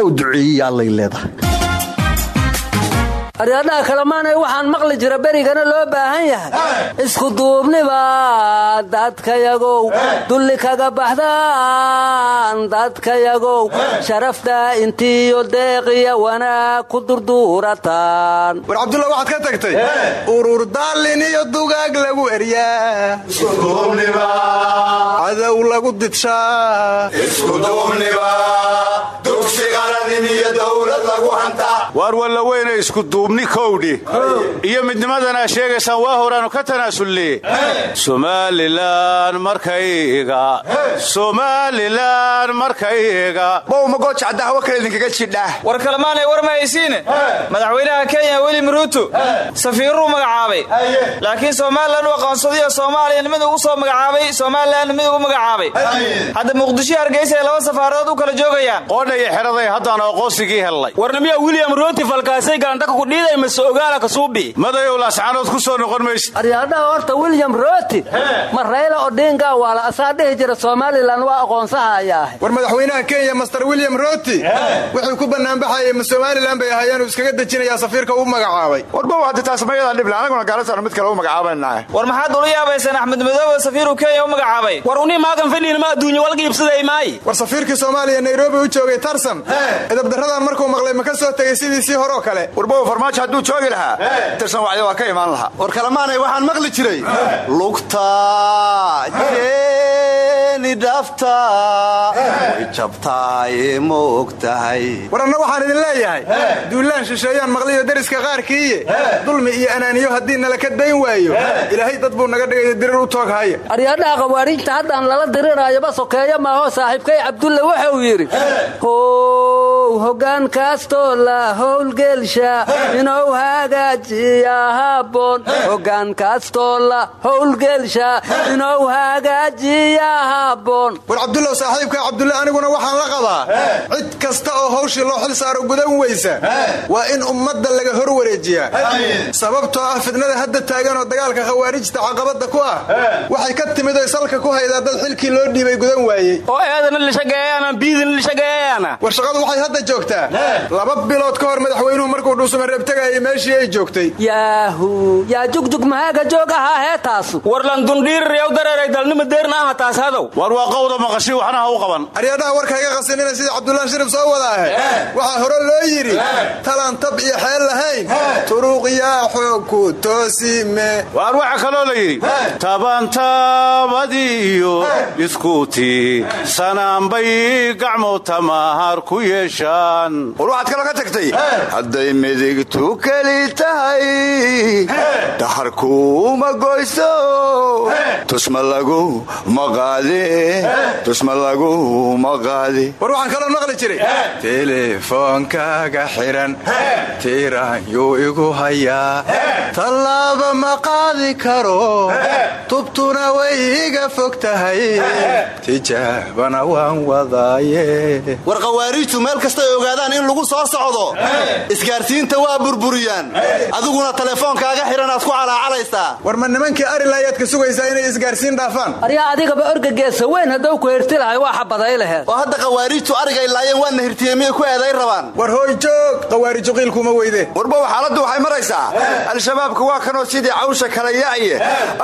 Ow duceeyiya allay leedahay aryadhaha kalemaanay waxaan maqli jira berigana loo baahan yahay. Isku duubniba dadkayagow dulli kaga baxdaan dadkayagow sharafta intiiyo deeqiya wanaag ku durduurataan war cabdulla waxaad ka tagtay? Urur iyo dugaag lagu eryaa cadow lagu didshaa waar walla weyne iskuduubni kowdhi iyo midnimadanaa sheegaysaan waa horaannu ka tanaasulne somalilan markayga. Somalilan markayga. Bowmagojacdahwo kale idinkaga jidha. War kalemaanay war ma haysiine. Madaxweynaha kenya welim ruuto safiiruu magacaabay. Laakiin somalilan u aqoonsadayo soomaaliya mid ugu soo magacaabay somalilan mid ugu magacaabay. Hadda muqdisho hargeysa ay laba safaaradood u kala joogayaan. Qoodhaya xeraday haddaan aqoonsigii hellay warnamiya william rooti falkaasay galandaka ku dhiiday mase ogaala kasuubi madayow laascaanood ku soo noqon maysid aryaadhaha horta william rooti ma rayla odinga waala asaa dhihi jira somalilan waa aqoonsahayaahe war madaxweynaha kenya master william roti wuxuu ku bannaanbaxayay ma somalilan bay ahaayeenuu iskaga dejinayaa safiirka uu magacaabay. Warbow haddi taasmayada dhible anaguna gaalasaanu mid kale u magacaabanaa war maxaad ula yaabaysaan axmed madoobe safiiruu kenya u magacaabay? War unii maagan fadhiinma adduunya walgiibsaday maay war safiirkii soomaaliya nairobi u joogay tarsam. Edabdarradan markuu maqlay ma ka soo tegay sidiisii horoo kale farmaajo hadduu joogi lahaa tirsan wacyo waa ka imaan lahaa. War kalemaanay waxaan maqli jiray. Lugta jeeni dhafta way jabtaaye ma og tahay war anna waxaan idin leeyahay duullaan shisheeyaan maqliyo deriska qaarkiiye dulmi iyo anaaniyo haddii nala ka dayn waayo. Ilaahay dad buu naga dhigaya dirir u toog haya aryaadhaha qawaariijta haddaan lala diriraayoba sokeeyo maaho saaxiibkay cabdulle wuxuu yidhi how hoggaan kaastoo la howlgelsha inuu hagaajiya haboon hoggaan kaastoo la howlgelsha inuu hagaajiya haboon war cabdullow saaxiibka cabdulle aniguna waxaan la qabaa. Cid kasta oo hawshii loo xil saaro gudan weysa waa in ummadda laga hor wareejiyaa sababtoo ah fidnada hadda taagan oo dagaalka khawaarijta caqabadda ku ah waxay ka timid oy salka ku haydaa dad xilkii loo dhiibay gudan waayey. Oo eedana lishageeyana biidin lishageeyana war shaqadu waxay hadda joogtaa. Laba bilood ka hor madaxweynuhu markuu dhuusuma reebtegayay meeshii ay joogtay. Yaahu yaa jugjug mahaaga joog ahaa hee taasu? Warlan dundhiiraryaw dareeray dalnima deerna aha taas hadow. War waa qowda maqashii waxna ha u qaban. Aryaadhaha warka iga qasinina sida cabdullaan shirif soo wadaahe waxaa hore loo yidhi talaan tab iyo xeel lahayn. Turuuq yaa xoog ku toosime. Waar waxaa kaloo la yidhi tabantaabadiiyo iskuutii sanaanbay gacmo tamahar ku yeeshaan. War waxaad kaloo ka tagtay? Hadday midigtu keli tahay daharkuuma goyso tusma lagu maqaade tusma lagu maqaade war waxaan kaloo maqli jiray telefoonkaaga xihan tiiraan yuu igu hayaa tallaaba ma qaadi karo tubtuna way iga fog tahay tijaabana waan wadaaye war khawaariijtu meel kastay ogaadaan in lagu soo socdo isgaarsiinta waa burburiyaan. Adiguna teleefoonkaaga xidhan aad ku calaacalaysaa war ma nimankii arilayaad ka sugaysaa inay isgaarsiin dhaafaan? Aryaa adigaba orgageesa weyn hadduu ku hirti lahay waa xabaday laheed. Oo hadda khawaariijtu arigay laayeen waadna hirtiyey miyay ku eeday rabaan? War hooy joog khawaariiju qiilkuma weyde. Warbow xaaladdu waxay maraysaa al-shabaabka waa kanoo sidii cawsha kala yaaye.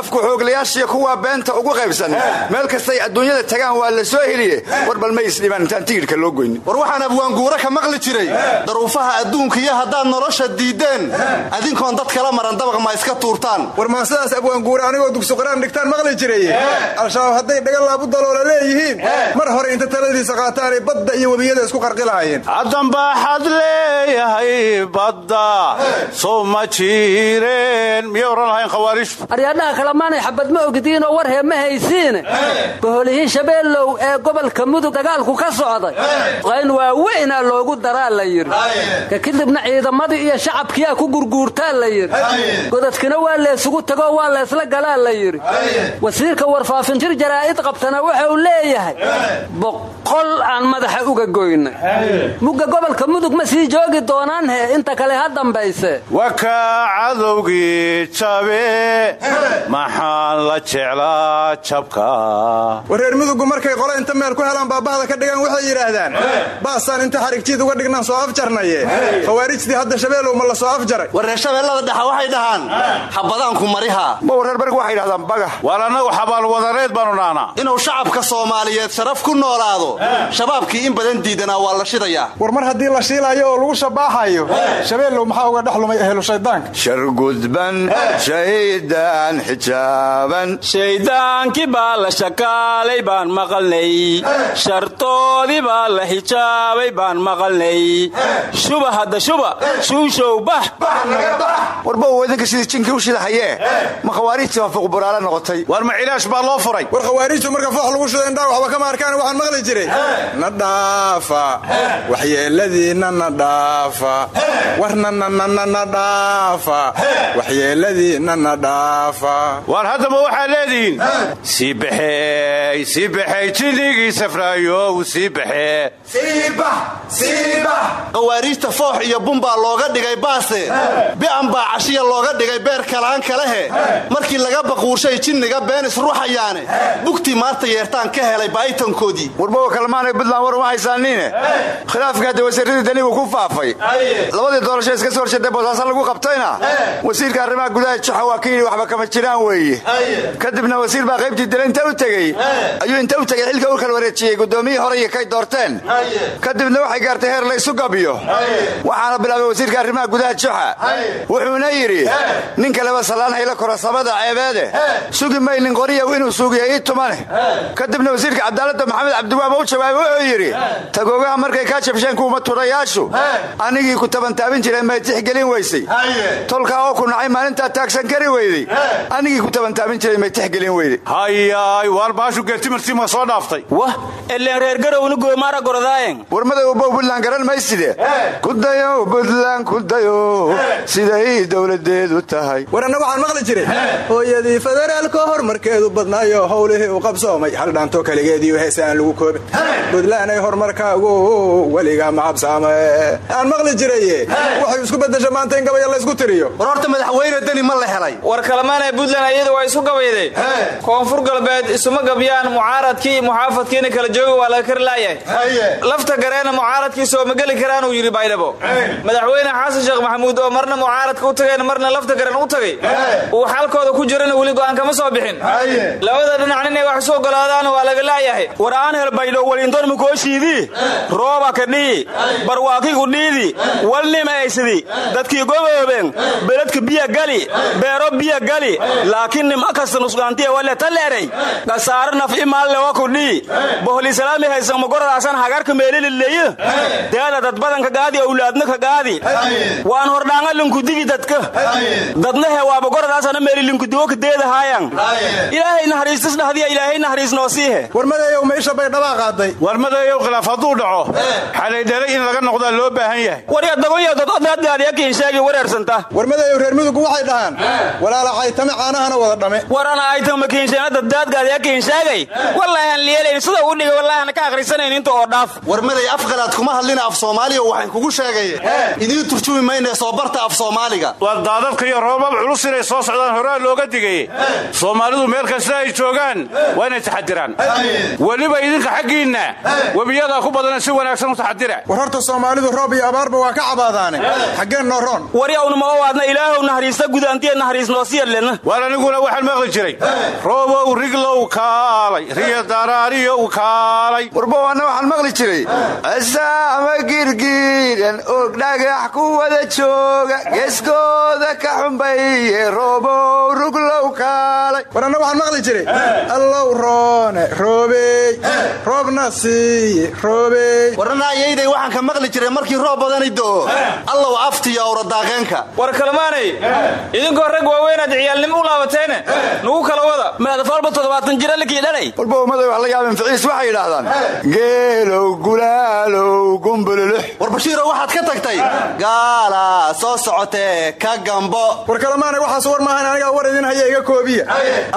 Afku xooglayaashiya kuwaa beenta ugu qaybsan. Meel kastay adduunyada tagaan waa la soo heliye. War bal ma isdhibaan intaan tigidhka loo goynin war waxaan abwaanguura ka maqli jiray. Daruufaha adduunkiyo haddaad nolosha diiddeen adinkoon dad kala maran dabaq ma iska tuurtaan. War maa sidaas abwaanguura anigoo dugsuqaraan dhigtaan maqli jiray? Al-shabaab hadday dhaga laabu daloola leeyihiin mar hore inta taladiisa qaataanay badda iyo webiyada isku qarqi lahaayeen. Haddambaaxad leeyahay badda sow ma jiireen. Miyay odhan lahayn khawaariijtu aryaadhaha kalemaanay xabad ma ogdiinoo war hee ma haysiine boholihii shabeellow ee gobolka mudug dagaalku ka socday. Qayn waaweynaa loogu daraa la yidhi. Ka kadibna ciidamadii iyo shacabkiyaa ku gurguurtaa la yidhi. Godadkina waa leesugu tagoo waa leesla galaa la yidhi. Wasiirka warfaafintir jaraa'id qabtana wuxuu leeyahay boqol aan madaxa uga goynay. Mugga gobolka mudug ma sii joogi doonaan he inta kale ha dambayse. Wakaa cadowgii jabe maxaan la jeclaa jabka. War reer mudugu markay qole inta meel ku helaan baabahda ka dhigaan waxay yidhaahdaan baasaan inta xarigjiid uga dhignaan soo afjarnaye. Khawaarijtii hadda shabeelow ma la soo afjaray. War reer shabeellada dhexa waxay dhahaan xabadaanku mariha. Ma reer barigu waxay dhahdaan baga. Waar annagu xabaalwadareed baanu dhahnaa inuu shacabka soomaaliyeed sharaf ku noolaado shabaabkii in badan diidanaa waa la shidayaa war mar haddii la shiilaayo oo lagu shabaaxayo shabeellow maxaa uga dhex lumay ehlu shaydaanka? Shargudban shaydaan xijaaban. Shaydaankii baa la shakaalay baan maqalnay. Shartoodii baa la xijaabay baan maqalnay. Shuba hadda shuba warbow idinka sidii jinkii u shidahayee ma khawaarijtii waa fuqburaale noqotay. War ma cilaash baa loo furay. War khawaarijtu marka foox lagu shido indhaa waxba kama arkaan waxaan maqli jiray. Na dhaafa waxyeeladiinna na dhaafa. Warnananana dhaafa. Waxyeeladiinna na dhaafa. Waar haddaba waxaa leedihi leedihiin sii baxeey sii baxeey jinnigii safraayo sii baxee dhigay baase? Bi'an baa cashiya looga dhigay beer kalaan kalehe. Markii laga baquurshay jinniga beenis ruuxayaane. Bugtii maanta yeertaan ka helay baa'itankoodii warbowa kalmaanay buntland war uma haysaaniine. Khilaafka hadda wasiiradii dani uu ku faafay. Labadii doorasho iska soo horjeedee boosaaso lagu qabtayna. Wasiirka arrimaha gudaha juxa waa ka yidhi waxba kama jiraan weeye kadibna wasiir baa qaybtii inta u tegey ayuu inta u tegey xilka u kala wareejiyey guddoomiyihii hore iyo kay doorteen kadibna waxay gaartay heer laysu gabiyo. Waxaana bilaabay wasiirka arrimaha gudaha juxa wuxuuna yidhi nin kaleba sallaan hayla koro samada ceebeede. Sugi maynin qoriyow inuu suugiya ii tumane. Kadibna wasiirka cadaaladda maxamed cabdiwaaba u jawaabay wuxuu yidhi tagoogaha markay kaa jabsheen kuuma turayaashu anigii ku tabantaabin jiray may tixgelin weysay. Tolkaa oo ku nacay maalintaa taagsan kari weydey. Anigii ku tabantaabin jiray may tixgelin weyday hayaay waar baashu geertimarsiima soo dhaaftay. Wah eleen reer garowna goomaara gorodaayen. Warmadow bow buntland garan mayside. Kudayo buntland kudayo siday dowladeedu tahay. War anna waxaan maqli jiray. Hooyadii federaalka horumarkeedu badnaayo howlihii u qabsoomay. Hal dhaanto kaligeediiyo heese aan lagu koobin. Buntlanay horumarkaagu weliga macabsaame aan maqli jiraye waxay isku bedesha maanta in gabaya laysku tiriyo. War horta madaxweyne deni ma la helay. War kalamaanee buntland iyadu waa isu gabayday. Koonfur galbeed isuma gabyaan mucaaradkii muxaafadkiina kala jooga waa laga kari laayahay lafta gareena mucaaradkii sooma geli karaanuu yidhi baydhabo. Madaxweyne xasan sheekh maxamuud oo marna mucaaradka u tagayna marna lafta garen u tagay uu xalkooda ku jirana weli go'aan kama soo bixin. Labada dhinac nin ay wax isu ogolaadaan waa laga laayahay. War aan hel baydho walindoon mukooshiidii rooba kadhii barwaakigu dhiidi walnimaysidi dadkii goboobeen beledka biya gali beero biya gali. Laakiin nima kasta nusgaantiya wale taleeray. Gasaaro nafci maallewa kudhii bohlisalaami haysan magoradaasan hagarka meelilileeye deeda dad badanka gaadi awlaadna ka gaadi waan hordhaanga linkudigi dadka. Dadna he waa magoradaasan meeli linkudigo ka deedahaayan ilaahay naxariistis dhahdiya ilaahay naxariis noo siihe warmadeeyow meisha bay dhabaa qaaday? Warmadeeyow khilaaf hadduu dhaco. Xalaydhalay in laga noqdaa loo baahan yahay. Waradagoyo dad odadaadiyakiin sheegi wareersanta warmadeeyow reer mudugu waxay dhahaan walaala caytame caanahana wada dhame. Warana aytamakiinshana daddaadgaadiyakiin sheegay wallaahan liyeelayn sida u dhigay wallaahan ka akhrisanayn inta oo dhaaf. Warmaday afqalaad kuma hadlina af soomaaliya waxaan kugu sheegay. Idiin turjumi maynee soo barta af soomaaliga. Waa daadadka iyo roobab culus inay soo socdaan horaa looga digay. Soomaalidu meel kasta ay joogaan waa inay taxadiraan. Weliba idinka xaggiinna webiyadaa ku badana si wanaagsan u taxadira. War horta soomaalidu roob iyo abaarba waa ka cabaadaane. Xaggeen noo roon. Waryawna ma owaadna ilaahow naxariista gudaantiya naxariis noosiyadlena waar aniguna waxaan maqli jiray. Roobow riglow kaalay riya daraariyow kaalay. Warbowanna waxaan maqli jiray. Asaama girgiiran og dhagax ku wada jooga geeskooda ka xumbaye roobow ruglow kaalay. War anna waxaan maqli jiray allow roone roobeey roobna siiye roobeey warana ayayday waxaan ka maqli jiray markii roob badani do'o. Allow aftiyo awradaaqeenka war kalmaanay idinkoo rag waaweynaad ciyaalnimo u laabateene nugu kala wada. Meedafalba toddobaatan jira likii dhalay walba ummaday wax la yaabeen ficiis waxay yidhaahdaan geelow gulaalow gumbululux. War bashiiro waxaad ka tagtay gaala soo socotee ka gambo. War kalamaanay waxaas war maahan anigaa war idin haya iga koobiya.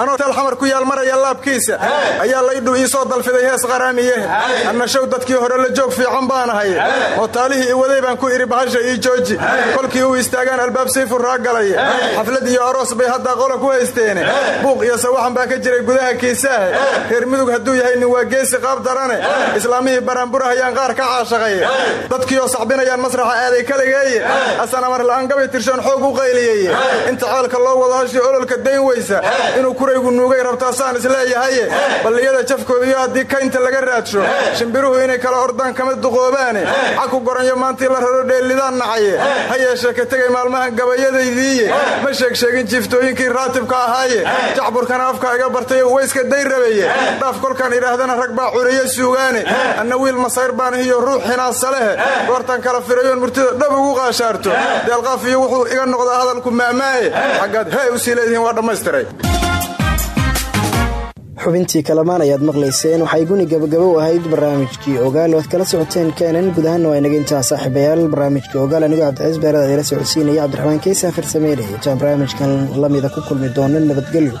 Anoo teel xamar ku yaal maraya laabkiisa? Ayaa laydhu ii soo dalfiday hees qaraamiyehe anna show dadkii hore la joog fiican baanahay mootaalihii i waday baan ku idhi bahasha ii jooji. Kolkii uu istaagaan albaab sii furraa galaya xaflad iyo aroos bay haddaa qola ku haysteene buuq iyo sawaxan baa ka jiray gudaha kiisaahe reer mudug hadduu yahay nin waa geesi qaab darane. Islaamihii baraanburahayaan qaar ka caashaqaye dadkiioo sacbinayaan masraxa aaday kaligeeye asan amar la'aan gabay tirshaan xoog u qayliyeye inta ceelka loo wado hashii ololka dayn weysa inuu kuraygu nuugay rabtaasaan isleeyahaye balliyada jafkooda haddii kaynta laga raadsho. Shimbiruhu inay kala ordaan kama duqoobaane caku goranyo maantii la raro dheellidaan nacaye ha yeeshee ka tegay maalmahan gabayadaydiiye ma sheegsheegin jiiftooyinkii raatibka ahaaye jacburkana afka iga bartay wayska day rabeye dhaaf kolkaan idhaahdana rag baa curiye suugaane anna wiil masayr baan hiyo ruux xinaasalehe goortaan kala firayoon murtida dhab ugu qaashaarto deelqaaf iyo wuxuu iga noqdaa hadalku maamaaye xaggaad hey u sii leedihiin waa dhammaystiray. Xubintii kalamaan ayaad maqlayseen waxay guni gabagabo u ahayd barnaamijkii ogaal. Kala socoteen keenan guud ahaanna waa intaa saaxiibayaal barnaamijkii ogaal. Anigoo cabdiciis beerada ila socodsiinaya cabdiraxmaan keysa farsameynaya intaan barnaamijkan lamida ku kulmi doono nabadgelyo